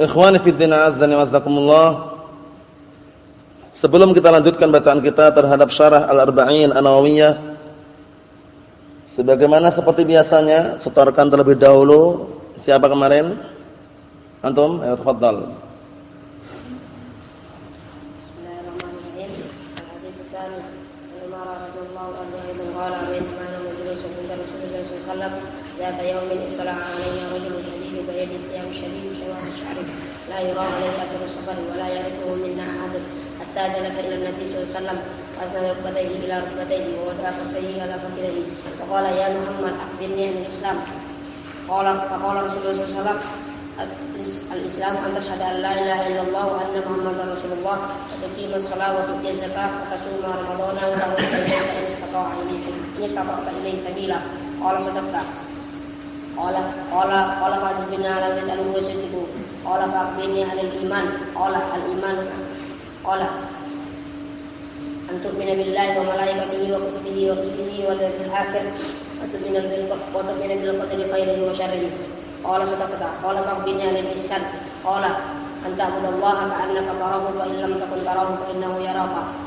Ikhwani fi din azza wa jazakumullah. Sebelum kita lanjutkan bacaan kita terhadap syarah Al-Arba'in An-Nawawiyah sebagaimana seperti biasanya setorkan terlebih dahulu siapa kemarin? Antum? Ayo tafadhal. ذات يوم لا يرى عليه اثر السفر ولا يعرفه منا احد حتى جلس الى النبي صلى الله عليه وسلم اسند ركبتيه الى ركبتيه ووضع كفيه على فخذيه فقال يا محمد اخبرني عن الاسلام قال فقال رسول الله صلى الله عليه وسلم الاسلام ان تشهد ان لا اله الا الله وان محمدا رسول الله وتقيم الصلاه وتؤتي الزكاه وتصوم رمضان وتهج البيت ان استطاع ان استطعت اليه سبيلا قال صدقت Qala qala qala fa'bina la yasalu wa yasidu. Qala fa'bini 'alal iman. Qala al iman. Qala antuk min billahi wa malaikatihi wa kutubihi wa rusulihi wal yawmil akhir wa tu'minu bil wa tu'minu bil qadari khairihi wa syarrihi. Qala sadaqta. Qala fa'bini 'alal ihsan. Qala anta abudallaha ka'annaka tarahu wa illam takun tarahu fa innahu yaraka.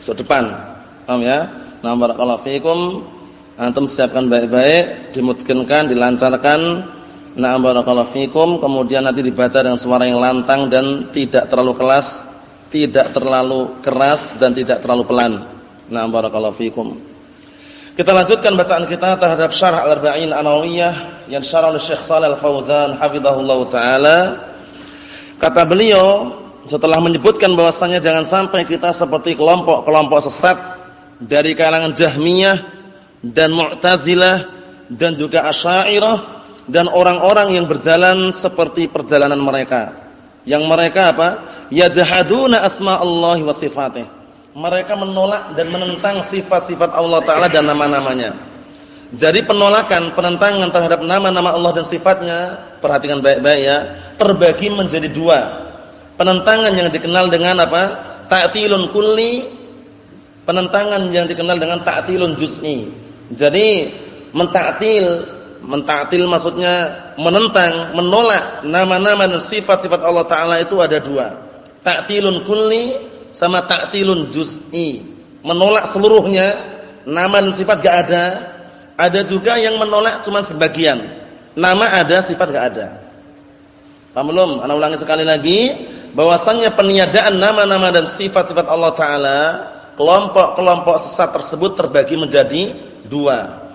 besok depan. Paham ya? Naam barakallahu fikum antum siapkan baik-baik, dimungkinkan, dilancarkan. Na'am barakallahu fikum, kemudian nanti dibaca dengan suara yang lantang dan tidak terlalu keras, tidak terlalu keras dan tidak terlalu pelan. Na'am barakallahu fikum. Kita lanjutkan bacaan kita terhadap Syarah Al-Arba'in An-Nawawiyah yang syarah oleh Syekh Shalal Al-Fauzan hafizahullah taala. Kata beliau setelah menyebutkan bahwasannya jangan sampai kita seperti kelompok-kelompok sesat dari kalangan Jahmiyah dan Mu'tazilah dan juga Asy'ariyah dan orang-orang yang berjalan seperti perjalanan mereka. Yang mereka apa? Yajhaduna asma'allahi wa sifatih. Mereka menolak dan menentang sifat-sifat Allah taala dan nama-namanya. Jadi penolakan, penentangan terhadap nama-nama Allah dan sifatnya, perhatikan baik-baik ya, terbagi menjadi dua. Penentangan yang dikenal dengan apa? Ta'tilun kulli, penentangan yang dikenal dengan ta'tilun juz'i. Jadi mentaktil, mentaktil maksudnya menentang, menolak nama-nama dan sifat-sifat Allah taala itu ada dua. Ta'tilun kulli sama ta'tilun juz'i. Menolak seluruhnya, nama dan sifat gak ada. Ada juga yang menolak cuma sebagian. Nama ada, sifat gak ada. Paham belum? Ana ulangi sekali lagi, bahwasannya peniadaan nama-nama dan sifat-sifat Allah taala, kelompok-kelompok sesat tersebut terbagi menjadi dua.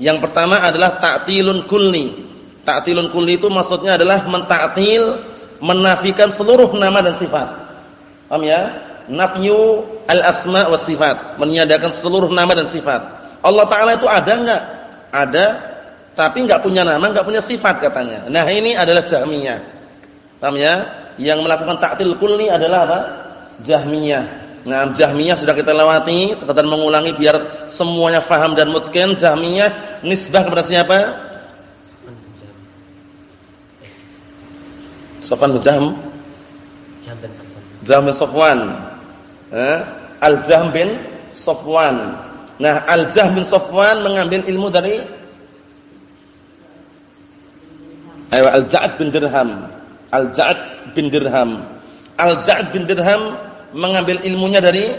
Yang pertama adalah ta'tilun kulli. Ta'tilun kulli itu maksudnya adalah mentaktil, menafikan seluruh nama dan sifat. Paham ya? Nafyu al-asma was sifat, meniadakan seluruh nama dan sifat. Allah taala itu ada enggak? Ada, tapi enggak punya nama, enggak punya sifat katanya. Nah, ini adalah Jahmiyah. Paham ya? Yang melakukan ta'til kulli adalah apa? Jahmiyah. Nah, Jahmiyah sudah kita lewati, sekedar mengulangi biar semuanya faham dan mungkin Jahmiyah nisbah kepada siapa? Sofwan bin Jahm. Jahm bin Sofwan. Eh? Al-Jahm bin Sofwan. Nah, Al-Jahm bin Sofwan mengambil ilmu dari Ayo Al-Ja'ad bin Dirham. Al-Ja'ad bin Dirham. Al-Ja'ad bin Dirham mengambil ilmunya dari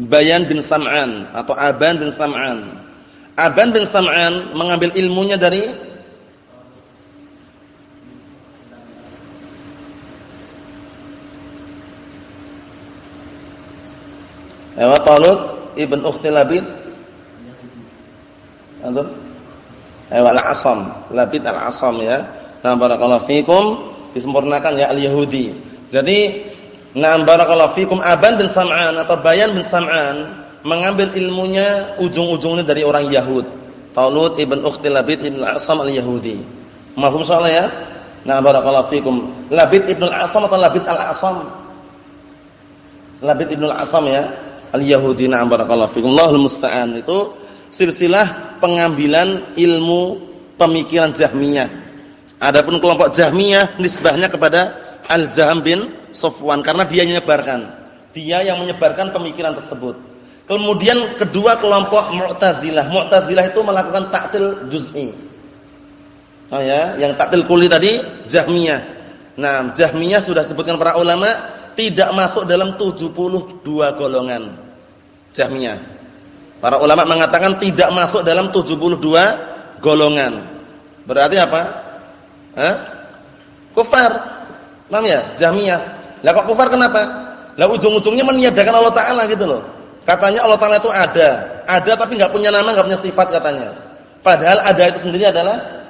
Bayan bin Sam'an atau Aban bin Sam'an. Aban bin Sam'an mengambil ilmunya dari Ewa Talut ibn Ukhti Labid Ewa Al-Asam Labid Al-Asam ya Nah, barakallahu fikum disempurnakan ya al-Yahudi. Jadi, nah barakallahu fikum Aban bin Sam'an atau Bayan bin Sam'an mengambil ilmunya ujung-ujungnya dari orang Yahud. Talut ibn Ukhti Labid ibn Al-Asam al-Yahudi. Mahfum soalnya ya? Nah, barakallahu fikum. Labid ibn Al-Asam atau Labid Al-Asam? Labid ibn Al-Asam ya. Al-Yahudi na'am barakallahu fikum. Allahul musta'an. Itu silsilah pengambilan ilmu pemikiran Jahmiyah. Adapun kelompok Jahmiyah nisbahnya kepada Al-Jaham bin Sofwan karena dia menyebarkan. Dia yang menyebarkan pemikiran tersebut. Kemudian kedua kelompok Mu'tazilah. Mu'tazilah itu melakukan taktil juz'i. Oh ya, yang taktil kuli tadi Jahmiyah. Nah, Jahmiyah sudah disebutkan para ulama tidak masuk dalam 72 golongan. Jahmiyah. Para ulama mengatakan tidak masuk dalam 72 golongan. Berarti apa? Hah? Kufar. Paham ya? Jahmiyah. Lah kok kufar kenapa? Lah ujung-ujungnya meniadakan Allah taala gitu loh. Katanya Allah taala itu ada. Ada tapi enggak punya nama, enggak punya sifat katanya. Padahal ada itu sendiri adalah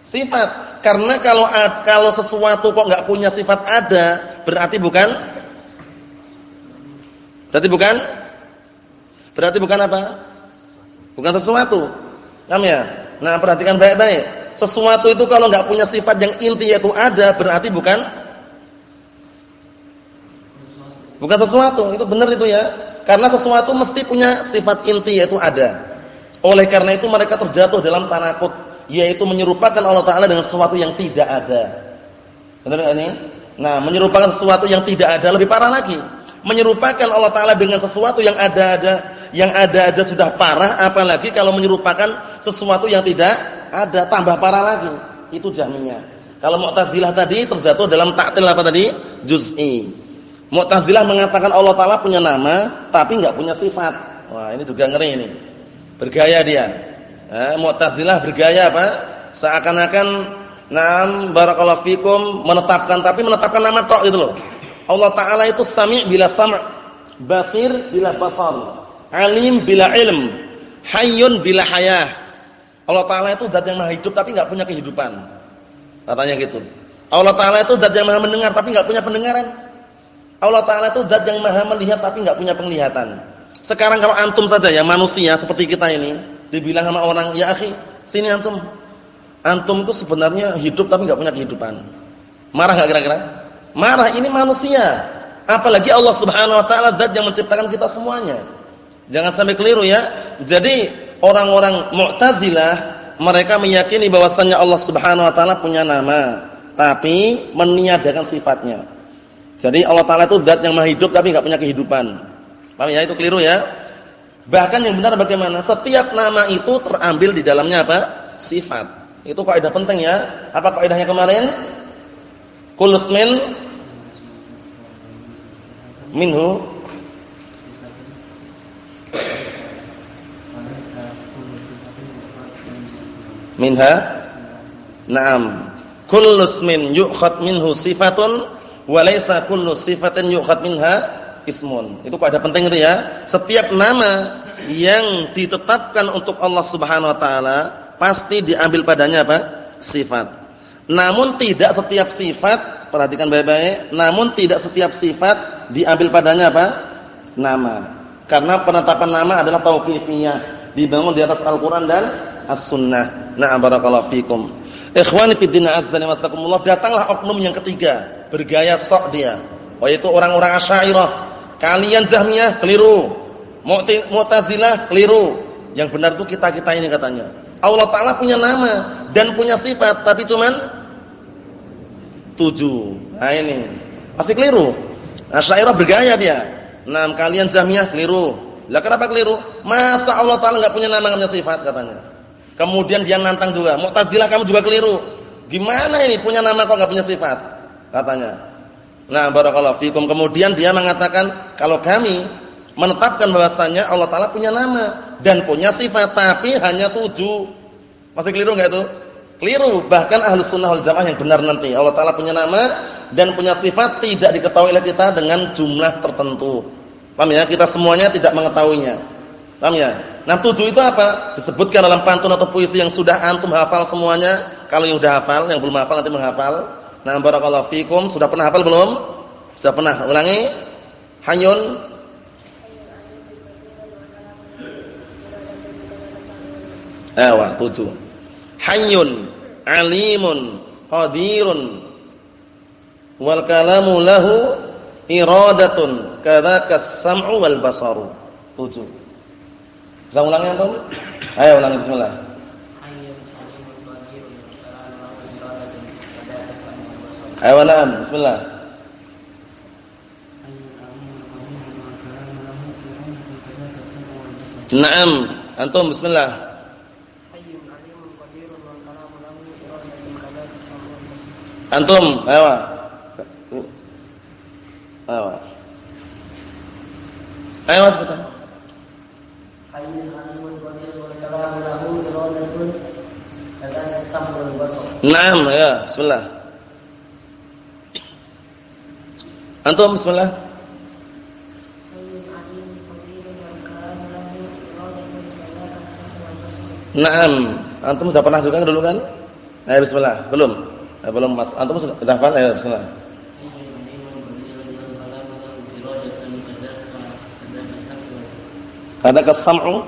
Sifat. Karena kalau kalau sesuatu kok nggak punya sifat ada, berarti bukan Berarti bukan? Berarti bukan apa? Bukan sesuatu. Paham ya? Nah, perhatikan baik-baik. Sesuatu itu kalau nggak punya sifat yang inti yaitu ada, berarti bukan Bukan sesuatu. Itu benar itu ya. Karena sesuatu mesti punya sifat inti yaitu ada. Oleh karena itu mereka terjatuh dalam tanakut yaitu menyerupakan Allah taala dengan sesuatu yang tidak ada. Benar ini? Nah, menyerupakan sesuatu yang tidak ada lebih parah lagi. Menyerupakan Allah taala dengan sesuatu yang ada-ada, yang ada-ada sudah parah, apalagi kalau menyerupakan sesuatu yang tidak ada, tambah parah lagi. Itu Jahmiyah. Kalau Mu'tazilah tadi terjatuh dalam taktil apa tadi? Juz'i. Mu'tazilah mengatakan Allah taala punya nama tapi enggak punya sifat. Wah, ini juga ngeri ini. Bergaya dia. Eh, Mu'tazilah bergaya apa? Seakan-akan nam barakallahu fikum menetapkan tapi menetapkan nama tok itu loh. Allah taala itu sami' bila sam', basir bila basar, alim bila ilm, hayyun bila hayah. Allah taala itu zat yang maha hidup tapi enggak punya kehidupan. Katanya gitu. Allah taala itu zat yang maha mendengar tapi enggak punya pendengaran. Allah taala itu zat yang maha melihat tapi enggak punya penglihatan. Sekarang kalau antum saja ya manusia seperti kita ini, dibilang sama orang, "Ya akhi, sini antum." Antum itu sebenarnya hidup tapi enggak punya kehidupan. Marah enggak kira-kira? Marah ini manusia. Apalagi Allah Subhanahu wa taala zat yang menciptakan kita semuanya. Jangan sampai keliru ya. Jadi orang-orang Mu'tazilah mereka meyakini bahwasannya Allah Subhanahu wa taala punya nama, tapi meniadakan sifatnya. Jadi Allah taala itu zat yang maha hidup tapi enggak punya kehidupan. Paham ya? Itu keliru ya. Bahkan yang benar bagaimana? Setiap nama itu terambil di dalamnya apa? Sifat. Itu kaidah penting ya. Apa kaidahnya kemarin? Kulusmin minhu minha Naam. Kullu ismin yu'khad minhu sifatun wa laysa kullu sifatin yu'khad minha ismun. Itu kaidah penting itu ya. Setiap nama yang ditetapkan untuk Allah Subhanahu wa taala pasti diambil padanya apa? sifat. Namun tidak setiap sifat, perhatikan baik-baik, namun tidak setiap sifat diambil padanya apa? nama. Karena penetapan nama adalah tauqifiyah, dibangun di atas Al-Qur'an dan As-Sunnah. Na'am barakallahu fikum. Ikhwani fid din azza wa datanglah oknum yang ketiga, bergaya sok dia, yaitu orang-orang Asy'ariyah. Kalian Jahmiyah keliru. Mu'tazilah keliru. Yang benar itu kita-kita ini katanya. Allah Ta'ala punya nama dan punya sifat, tapi cuman tujuh. Nah ini. Masih keliru. Asy'ariyah bergaya dia. Nah, kalian Jahmiyah keliru. Lah kenapa keliru? Masa Allah Ta'ala enggak punya nama, enggak punya sifat katanya. Kemudian dia nantang juga. Mu'tazilah kamu juga keliru. Gimana ini punya nama kok enggak punya sifat? Katanya. Nah, barakallahu fikum. Kemudian dia mengatakan, kalau kami menetapkan bahwasanya Allah taala punya nama dan punya sifat tapi hanya tujuh. Masih keliru enggak itu? Keliru. Bahkan ahlu sunnah wal jamaah yang benar nanti Allah taala punya nama dan punya sifat tidak diketahui oleh kita dengan jumlah tertentu. Paham ya? Kita semuanya tidak mengetahuinya. Paham ya? Nah, tujuh itu apa? Disebutkan dalam pantun atau puisi yang sudah antum hafal semuanya. Kalau yang sudah hafal, yang belum hafal nanti menghafal. Nah, barakallahu fikum. Sudah pernah hafal belum? Sudah pernah. Ulangi. Hayun Ewa, tujuh. Hayyun, alimun, qadirun, wal kalamu lahu iradatun, kadzaka as-sam'u wal basaru. Tujuh. Bisa ulangi antum? Ayo ulangi bismillah. Ayo na'am, bismillah. Naam, antum bismillah. Antum, ayo. Ayo. Ayo sebentar. Naam, ya, bismillah. Antum bismillah. Naam, antum sudah pernah juga dulu kan? Ayo bismillah, belum? Eh, belum Mas. Antum sudah hafal ya bismillah. Ada kesam'u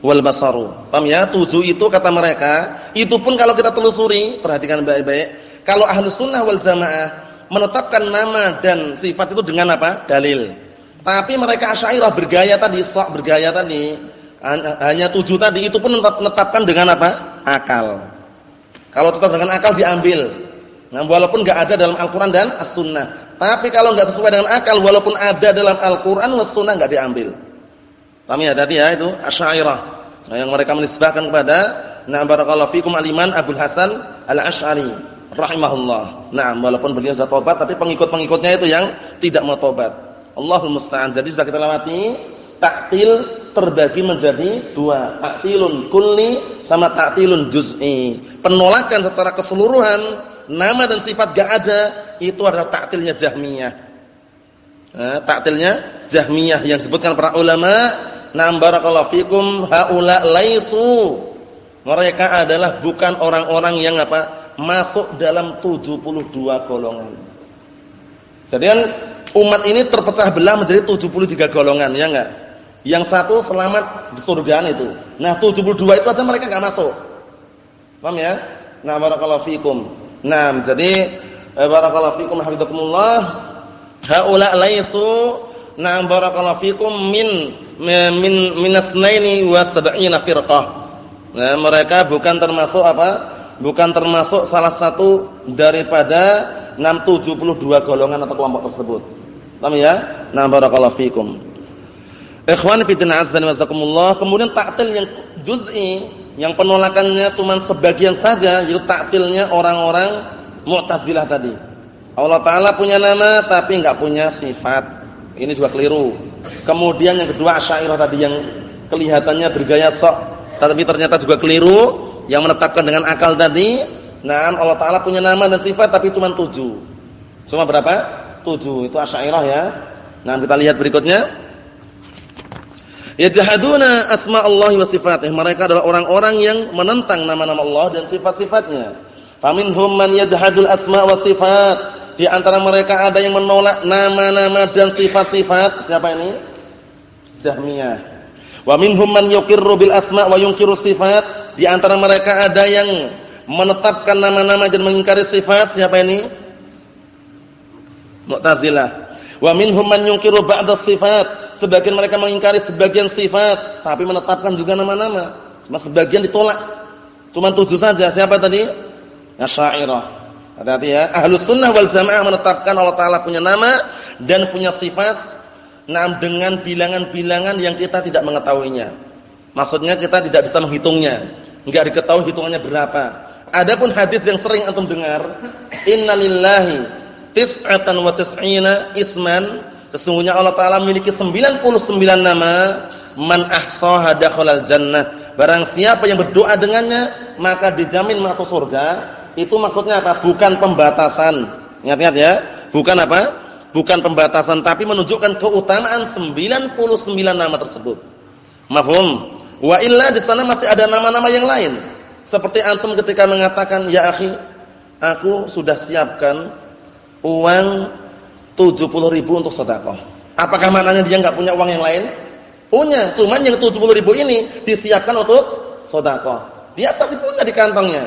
wal basaru. Paham ya? Tujuh itu kata mereka, itu pun kalau kita telusuri, perhatikan baik-baik. Kalau ahlu sunnah wal jamaah menetapkan nama dan sifat itu dengan apa? Dalil. Tapi mereka asyairah bergaya tadi, sok bergaya tadi, hanya tujuh tadi, itu pun menetapkan dengan apa? Akal. Kalau tetap dengan akal diambil. Nah, walaupun enggak ada dalam Al-Qur'an dan As-Sunnah. Tapi kalau enggak sesuai dengan akal walaupun ada dalam Al-Qur'an was Sunnah enggak diambil. Paham ya tadi ya itu Asy'ariyah. Nah, yang mereka menisbahkan kepada Na barakallahu fikum al-Iman Abdul Hasan Al-Asy'ari rahimahullah. Nah, walaupun beliau sudah tobat tapi pengikut-pengikutnya itu yang tidak mau tobat. Allahul musta'an. Jadi sudah kita lewati taktil terbagi menjadi dua, taktilun kulli sama taktilun juz'i. Penolakan secara keseluruhan nama dan sifat gak ada itu adalah taktilnya Jahmiyah. Nah, taktilnya Jahmiyah yang disebutkan para ulama, "Nam barakallahu fikum haula laisu." Mereka adalah bukan orang-orang yang apa? masuk dalam 72 golongan. Jadi umat ini terpecah belah menjadi 73 golongan, ya enggak? Yang satu selamat di surga itu. Nah, 72 itu aja mereka enggak masuk. Paham ya? Nah, barakallahu fikum. Nah, jadi eh, barakallahu fikum hafizakumullah. Haula laisu nah barakallahu fikum min min minasnaini wa sab'ina firqah. Nah, mereka bukan termasuk apa? Bukan termasuk salah satu daripada 672 golongan atau kelompok tersebut. Paham ya? Nah, barakallahu fikum. Ikhwan fillah azza wa jazakumullah, kemudian taktil yang juz'i, yang penolakannya cuma sebagian saja, yaitu taktilnya orang-orang Mu'tazilah tadi. Allah taala punya nama tapi enggak punya sifat. Ini juga keliru. Kemudian yang kedua Asy'ariyah tadi yang kelihatannya bergaya sok tapi ternyata juga keliru, yang menetapkan dengan akal tadi. Nah, Allah taala punya nama dan sifat tapi cuma tujuh. Cuma berapa? Tujuh. Itu Asy'ariyah ya. Nah, kita lihat berikutnya. Yajhaduna asma Allah wa sifatih. Mereka adalah orang-orang yang menentang nama-nama Allah dan sifat-sifatnya. Faminhum man yajhadul asma wa sifat. Di antara mereka ada yang menolak nama-nama dan sifat-sifat. Siapa ini? Jahmiyah. Wa minhum man yuqirru bil asma wa yunkiru sifat. Di antara mereka ada yang menetapkan nama-nama dan mengingkari sifat. Siapa ini? Mu'tazilah. Wa minhum man yunkiru ba'da sifat sebagian mereka mengingkari sebagian sifat, tapi menetapkan juga nama-nama. Cuma sebagian ditolak. Cuma tujuh saja. Siapa tadi? Asy'ariyah. Hati-hati ya. Ahlus sunnah wal jamaah menetapkan Allah Ta'ala punya nama dan punya sifat nah dengan bilangan-bilangan yang kita tidak mengetahuinya. Maksudnya kita tidak bisa menghitungnya. Enggak diketahui hitungannya berapa. Adapun hadis yang sering antum dengar, innalillahi tis'atan wa tis'ina isman Sesungguhnya Allah Taala memiliki 99 nama, man ahsaha dakhalal jannah. Barang siapa yang berdoa dengannya, maka dijamin masuk surga. Itu maksudnya apa? Bukan pembatasan. Ingat-ingat ya. Bukan apa? bukan pembatasan tapi menunjukkan keutamaan 99 nama tersebut. Mafhum? Wa illa di sana masih ada nama-nama yang lain. Seperti antum ketika mengatakan, "Ya akhi, aku sudah siapkan uang 70 ribu untuk sedekah." Apakah maknanya dia enggak punya uang yang lain? Punya, cuman yang 70 ribu ini disiapkan untuk sedekah. Dia pasti punya di kantongnya.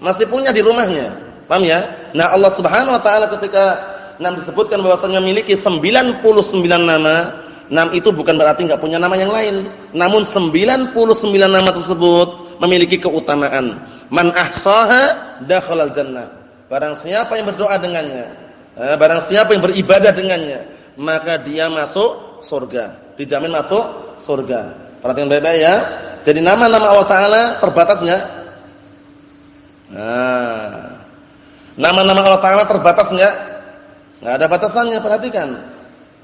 Masih punya di rumahnya. Paham ya? Nah, Allah Subhanahu wa taala ketika nam disebutkan bahwasanya memiliki 99 nama, nam itu bukan berarti enggak punya nama yang lain. Namun 99 nama tersebut memiliki keutamaan. Man ahsaha dakhalal jannah. Barang siapa yang berdoa dengannya, eh, barang siapa yang beribadah dengannya, maka dia masuk surga. Dijamin masuk surga. Perhatikan baik-baik ya. Jadi nama-nama Allah taala terbatas enggak? Nah, Nama-nama Allah Taala terbatas enggak? Enggak ada batasannya, perhatikan.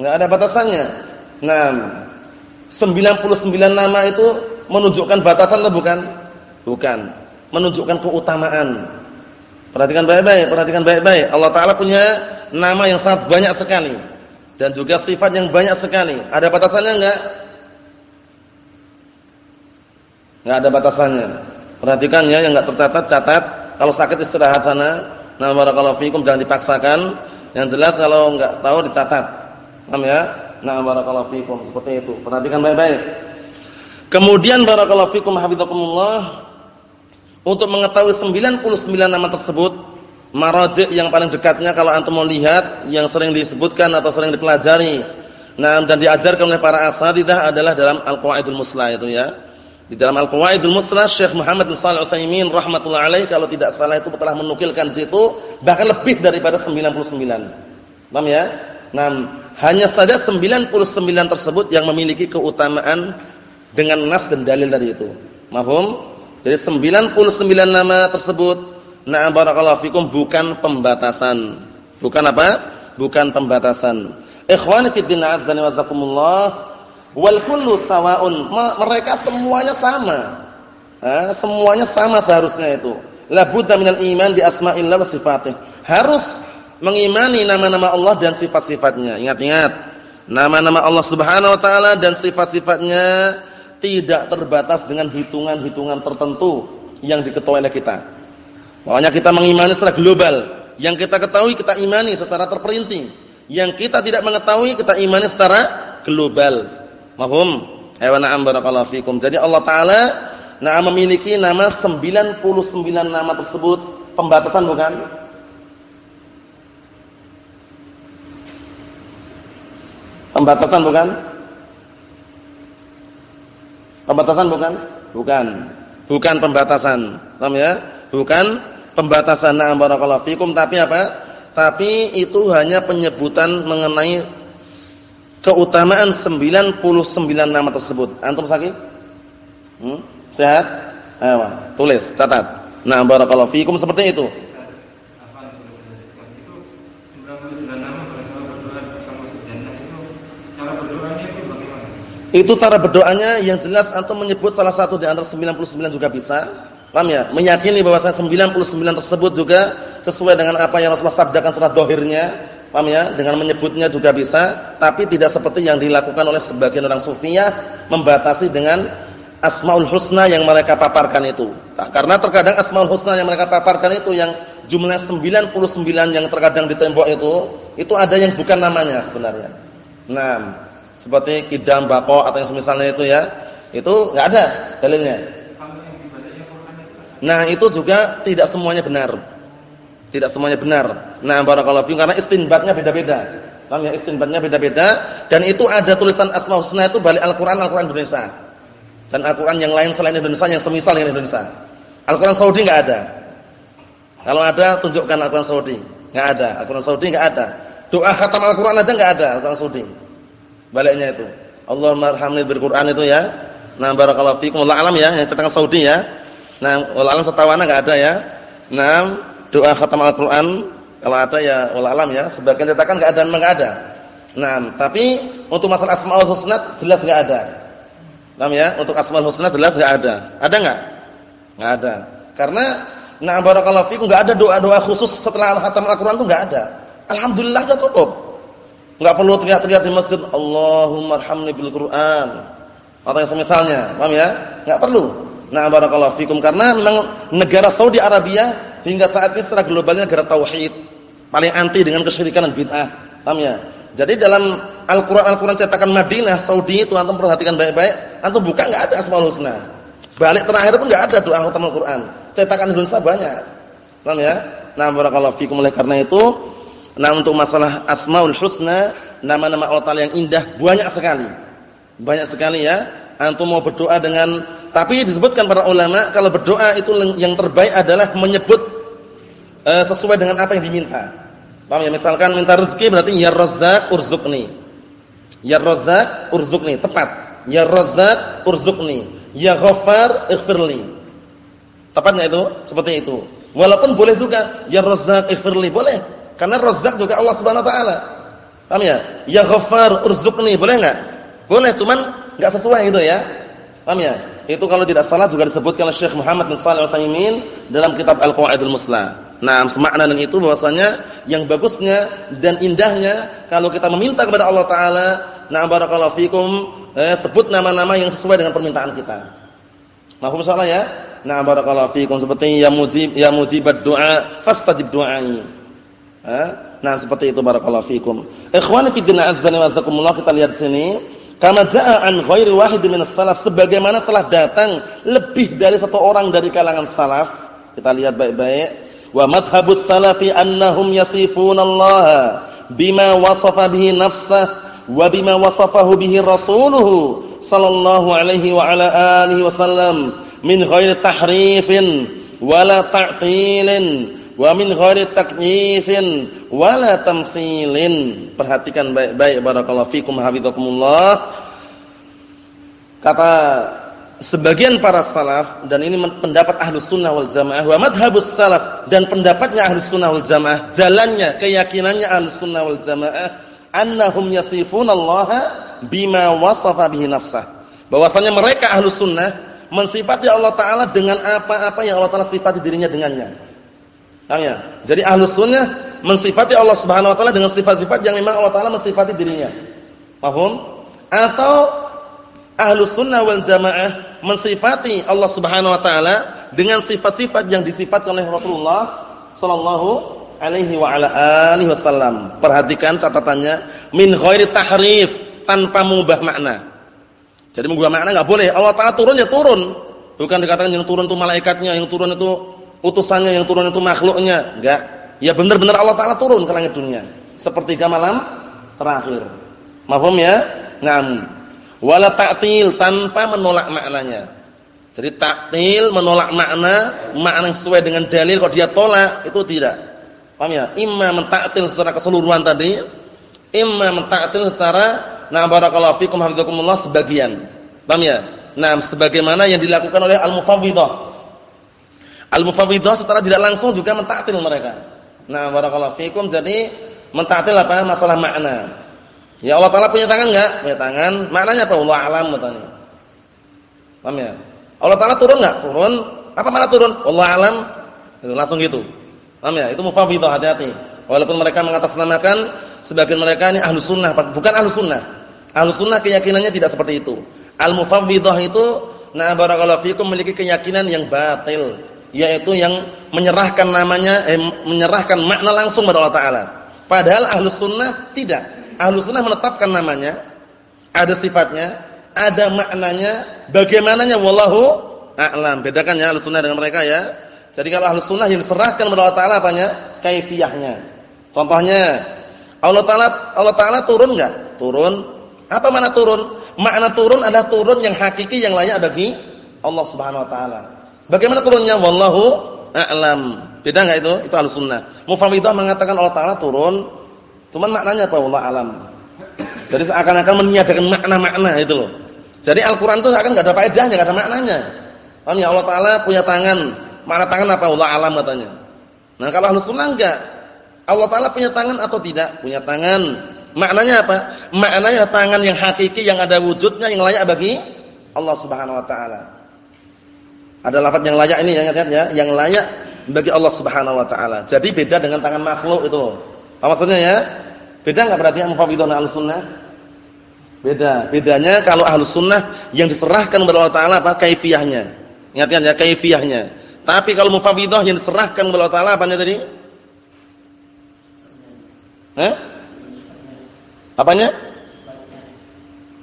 Enggak ada batasannya. Nah, 99 nama itu menunjukkan batasan atau bukan? Bukan. Menunjukkan keutamaan. Perhatikan baik-baik, perhatikan baik-baik. Allah Taala punya nama yang sangat banyak sekali dan juga sifat yang banyak sekali. Ada batasannya enggak? Enggak ada batasannya. Perhatikan ya yang enggak tercatat catat. Kalau sakit istirahat sana. Nah, barakallahu fikum jangan dipaksakan. Yang jelas kalau enggak tahu dicatat. Paham ya? Nah, barakallahu fikum seperti itu. Perhatikan baik-baik. Kemudian barakallahu fikum hafizakumullah untuk mengetahui 99 nama tersebut, maraji' yang paling dekatnya kalau antum mau lihat yang sering disebutkan atau sering dipelajari. Nah, dan diajarkan oleh para asatidzah adalah dalam Al-Qawaidul Muslah itu ya. Di dalam Al-Qawaidul Muslah Syekh Muhammad bin Shalih Utsaimin rahimatullah alaih kalau tidak salah itu telah menukilkan di situ bahkan lebih daripada 99. Paham ya? Nah, hanya saja 99 tersebut yang memiliki keutamaan dengan nas dan dalil tadi itu. Mahfum? Jadi 99 nama tersebut na'am barakallahu fikum bukan pembatasan. Bukan apa? Bukan pembatasan. Ikhwani din azza wa wal kullu sawaun. Mereka semuanya sama. Eh, semuanya sama seharusnya itu. La budda minal iman bi asma'illah wa sifatih. Harus mengimani nama-nama Allah dan sifat-sifatnya. Ingat-ingat. Nama-nama Allah Subhanahu wa taala dan sifat-sifatnya tidak terbatas dengan hitungan-hitungan tertentu yang diketahui oleh kita. Makanya kita mengimani secara global. Yang kita ketahui kita imani secara terperinci. Yang kita tidak mengetahui kita imani secara global Mahum? Ayo na'am barakallahu fikum. Jadi Allah taala nah memiliki nama 99 nama tersebut. Pembatasan bukan? Pembatasan bukan? Pembatasan bukan? Bukan. Bukan pembatasan. Paham ya? Bukan pembatasan na'am barakallahu fikum tapi apa? Tapi itu hanya penyebutan mengenai keutamaan 99 nama tersebut. Antum sakit? Hmm? Sehat? Ayo, tulis, catat. Nah, barakallahu fiikum seperti itu. Itu cara berdoanya yang jelas antum menyebut salah satu di antara 99 juga bisa. Paham ya? Meyakini bahwa 99 tersebut juga sesuai dengan apa yang Rasulullah sabdakan secara dohirnya Paham ya? Dengan menyebutnya juga bisa, tapi tidak seperti yang dilakukan oleh sebagian orang sufiyah membatasi dengan Asmaul Husna yang mereka paparkan itu. Nah, karena terkadang Asmaul Husna yang mereka paparkan itu yang jumlah 99 yang terkadang di tembok itu, itu ada yang bukan namanya sebenarnya. Nah, seperti Kidam Bako atau yang semisalnya itu ya. Itu enggak ada dalilnya. Nah, itu juga tidak semuanya benar. Tidak semuanya benar. Nah, barakallahu fiikum karena istinbatnya beda-beda. Paham ya? Istinbatnya beda-beda dan itu ada tulisan Asmaul Husna itu balik Al-Qur'an Al-Qur'an Indonesia. Dan Al-Qur'an yang lain selain Indonesia yang semisal dengan Indonesia. Al-Qur'an Saudi enggak ada. Kalau ada tunjukkan Al-Qur'an Saudi. Enggak ada. Al-Qur'an Saudi enggak ada. Doa khatam Al-Qur'an aja enggak ada Al-Qur'an Saudi. Baliknya itu. Allahumma arhamni bil itu ya. Nah, barakallahu fiikum. Allah alam ya, yang cetakan Saudi ya. Nah, Allah alam setawana enggak ada ya. Nah, doa khatam Al-Qur'an kalau ada ya wala alam ya, sebagian cetakan enggak ada memang enggak ada. Nah, tapi untuk masalah Asmaul Husna jelas enggak ada. Paham ya? Untuk Asmaul Husna jelas enggak ada. Ada enggak? Enggak ada. Karena nah barakallahu fikum enggak ada doa-doa khusus setelah khatam Al-Qur'an itu enggak ada. Alhamdulillah sudah cukup. Enggak perlu teriak-teriak di masjid, Allahumma arhamni bil Qur'an. Atau yang semisalnya, paham ya? Enggak perlu. Nah, barakallahu fikum karena memang negara Saudi Arabia hingga saat ini secara globalnya negara tauhid, paling anti dengan kesyirikan dan bid'ah. Paham ya? Jadi dalam Al-Qur'an Al-Qur'an cetakan Madinah Saudi itu antum perhatikan baik-baik, antum buka enggak ada Asmaul Husna. Balik terakhir pun enggak ada doa khatam Al-Qur'an. Cetakan Indonesia banyak. Paham ya? Nah, barakallahu fikum oleh karena itu Nah untuk masalah Asmaul Husna, nama-nama Allah Taala yang indah banyak sekali. Banyak sekali ya. Antum mau berdoa dengan tapi disebutkan para ulama kalau berdoa itu yang terbaik adalah menyebut uh, sesuai dengan apa yang diminta. Paham ya? Misalkan minta rezeki berarti ya Razzaq urzuqni. Ya Razzaq urzuqni, tepat. Ya Razzaq urzuqni. Ya Ghaffar ighfirli. Tepatnya itu seperti itu. Walaupun boleh juga ya Razzaq ighfirli, boleh. Karena Razzaq juga Allah Subhanahu wa taala. Paham ya? Ya Ghaffar urzuqni, boleh enggak? Boleh, cuman enggak sesuai gitu ya. Paham ya? Itu kalau tidak salah juga disebutkan oleh Syekh Muhammad bin Shalih Al-Utsaimin dalam kitab Al-Qawaidul Muslah. Nah, semakna dan itu bahwasanya yang bagusnya dan indahnya kalau kita meminta kepada Allah taala, na barakallahu fikum, eh, sebut nama-nama yang sesuai dengan permintaan kita. Mahfum salah ya? Nah, barakallahu fikum seperti ya mujib ya mujibat du'a fastajib du'ai. Nah, seperti itu barakallahu fikum. Ikhwani fi din azza wa jazakumullah kita lihat sini, kama jaa an ghairi wahid min salaf sebagaimana telah datang lebih dari satu orang dari kalangan salaf. Kita lihat baik-baik. Wa madhhabus salafi annahum yasifuna Allah bima wasafa bihi nafsah wa bima wasafahu bihi rasuluhu sallallahu alaihi wa ala alihi wasallam min ghairi tahrifin wala ta'tilin wa min ghairi taknyifin wala tamsilin. Perhatikan baik-baik barakallahu fikum hafizakumullah. Kata sebagian para salaf dan ini pendapat ahlus sunnah wal jamaah wa madhabus salaf dan pendapatnya ahlus sunnah wal jamaah jalannya keyakinannya ahlus sunnah wal jamaah annahum yasifunallaha bima wasafa bihi nafsah bahwasanya mereka ahlus sunnah mensifati Allah taala dengan apa-apa yang Allah taala sifati dirinya dengannya ya? Jadi ahlus sunnah mensifati Allah Subhanahu Wa Taala dengan sifat-sifat yang memang Allah Taala mensifati dirinya. Paham? Atau ahlus sunnah wal jamaah mensifati Allah Subhanahu Wa Taala dengan sifat-sifat yang disifatkan oleh Rasulullah Sallallahu Alaihi wa ala alihi Wasallam. Perhatikan catatannya min ghairi tahrif tanpa mengubah makna. Jadi mengubah makna enggak boleh. Allah Taala turun ya turun. Bukan dikatakan yang turun itu malaikatnya, yang turun itu utusannya yang turun itu makhluknya, enggak. Ya benar-benar Allah taala turun ke langit dunia sepertiga malam terakhir. Mahfum ya? Ngam. Wala ta'til tanpa menolak maknanya. Jadi taktil menolak makna, makna yang sesuai dengan dalil kalau dia tolak itu tidak. Paham ya? Imma mentaktil secara keseluruhan tadi, imma mentaktil secara na barakallahu fikum hafizakumullah sebagian. Paham ya? Nah, sebagaimana yang dilakukan oleh al-mufawwidhah Al-mufawwidhah secara tidak langsung juga mentaktil mereka. Nah, barakallahu fikum jadi mentaktil apa? Masalah makna. Ya Allah Taala punya tangan enggak? Punya tangan. Maknanya apa? Allah alam katanya. Paham ya? Allah Taala turun enggak? Turun. Apa mana turun? Allah alam. Itu langsung gitu. Paham ya? Itu mufawwidhah hati-hati. Walaupun mereka mengatasnamakan sebagian mereka ini ahlus sunnah, bukan ahlus sunnah. Ahlus sunnah keyakinannya tidak seperti itu. Al-mufawwidhah itu nah barakallahu fikum memiliki keyakinan yang batil yaitu yang menyerahkan namanya eh, menyerahkan makna langsung kepada Allah taala. Padahal ahlus sunnah tidak. Ahlus sunnah menetapkan namanya, ada sifatnya, ada maknanya, bagaimananya wallahu a'lam. Bedakan ya ahlus sunnah dengan mereka ya. Jadi kalau ahlus sunnah yang diserahkan kepada Allah taala apanya? Kaifiyahnya. Contohnya Allah taala Allah taala turun enggak? Turun. Apa mana turun? Makna turun adalah turun yang hakiki yang layak bagi Allah Subhanahu wa taala. Bagaimana turunnya? Wallahu a'lam. Beda enggak itu? Itu Ahlussunnah. Mufawwidah mengatakan Allah Taala turun, cuman maknanya apa? Wallahu a'lam. Jadi seakan-akan meniadakan makna-makna itu loh. Jadi Al-Qur'an itu akan enggak ada faedahnya, enggak ada maknanya. Paham ya? Allah Taala punya tangan. Makna tangan apa? Wallahu a'lam katanya. Nah, kalau Ahlussunnah enggak. Allah Taala punya tangan atau tidak? Punya tangan. Maknanya apa? Maknanya tangan yang hakiki yang ada wujudnya yang layak bagi Allah Subhanahu wa taala. Ada lafaz yang layak ini ya ingat ya, yang layak bagi Allah Subhanahu wa taala. Jadi beda dengan tangan makhluk itu loh. Apa maksudnya ya? Beda enggak berarti Mufawidah dan Ahlussunnah? Beda. Bedanya kalau Ahlussunnah yang diserahkan kepada Allah taala apa? kaifiyahnya. Ingatkan ya kaifiyahnya. Tapi kalau Mufawidah yang diserahkan kepada Allah taala apanya tadi? Hah? Apanya?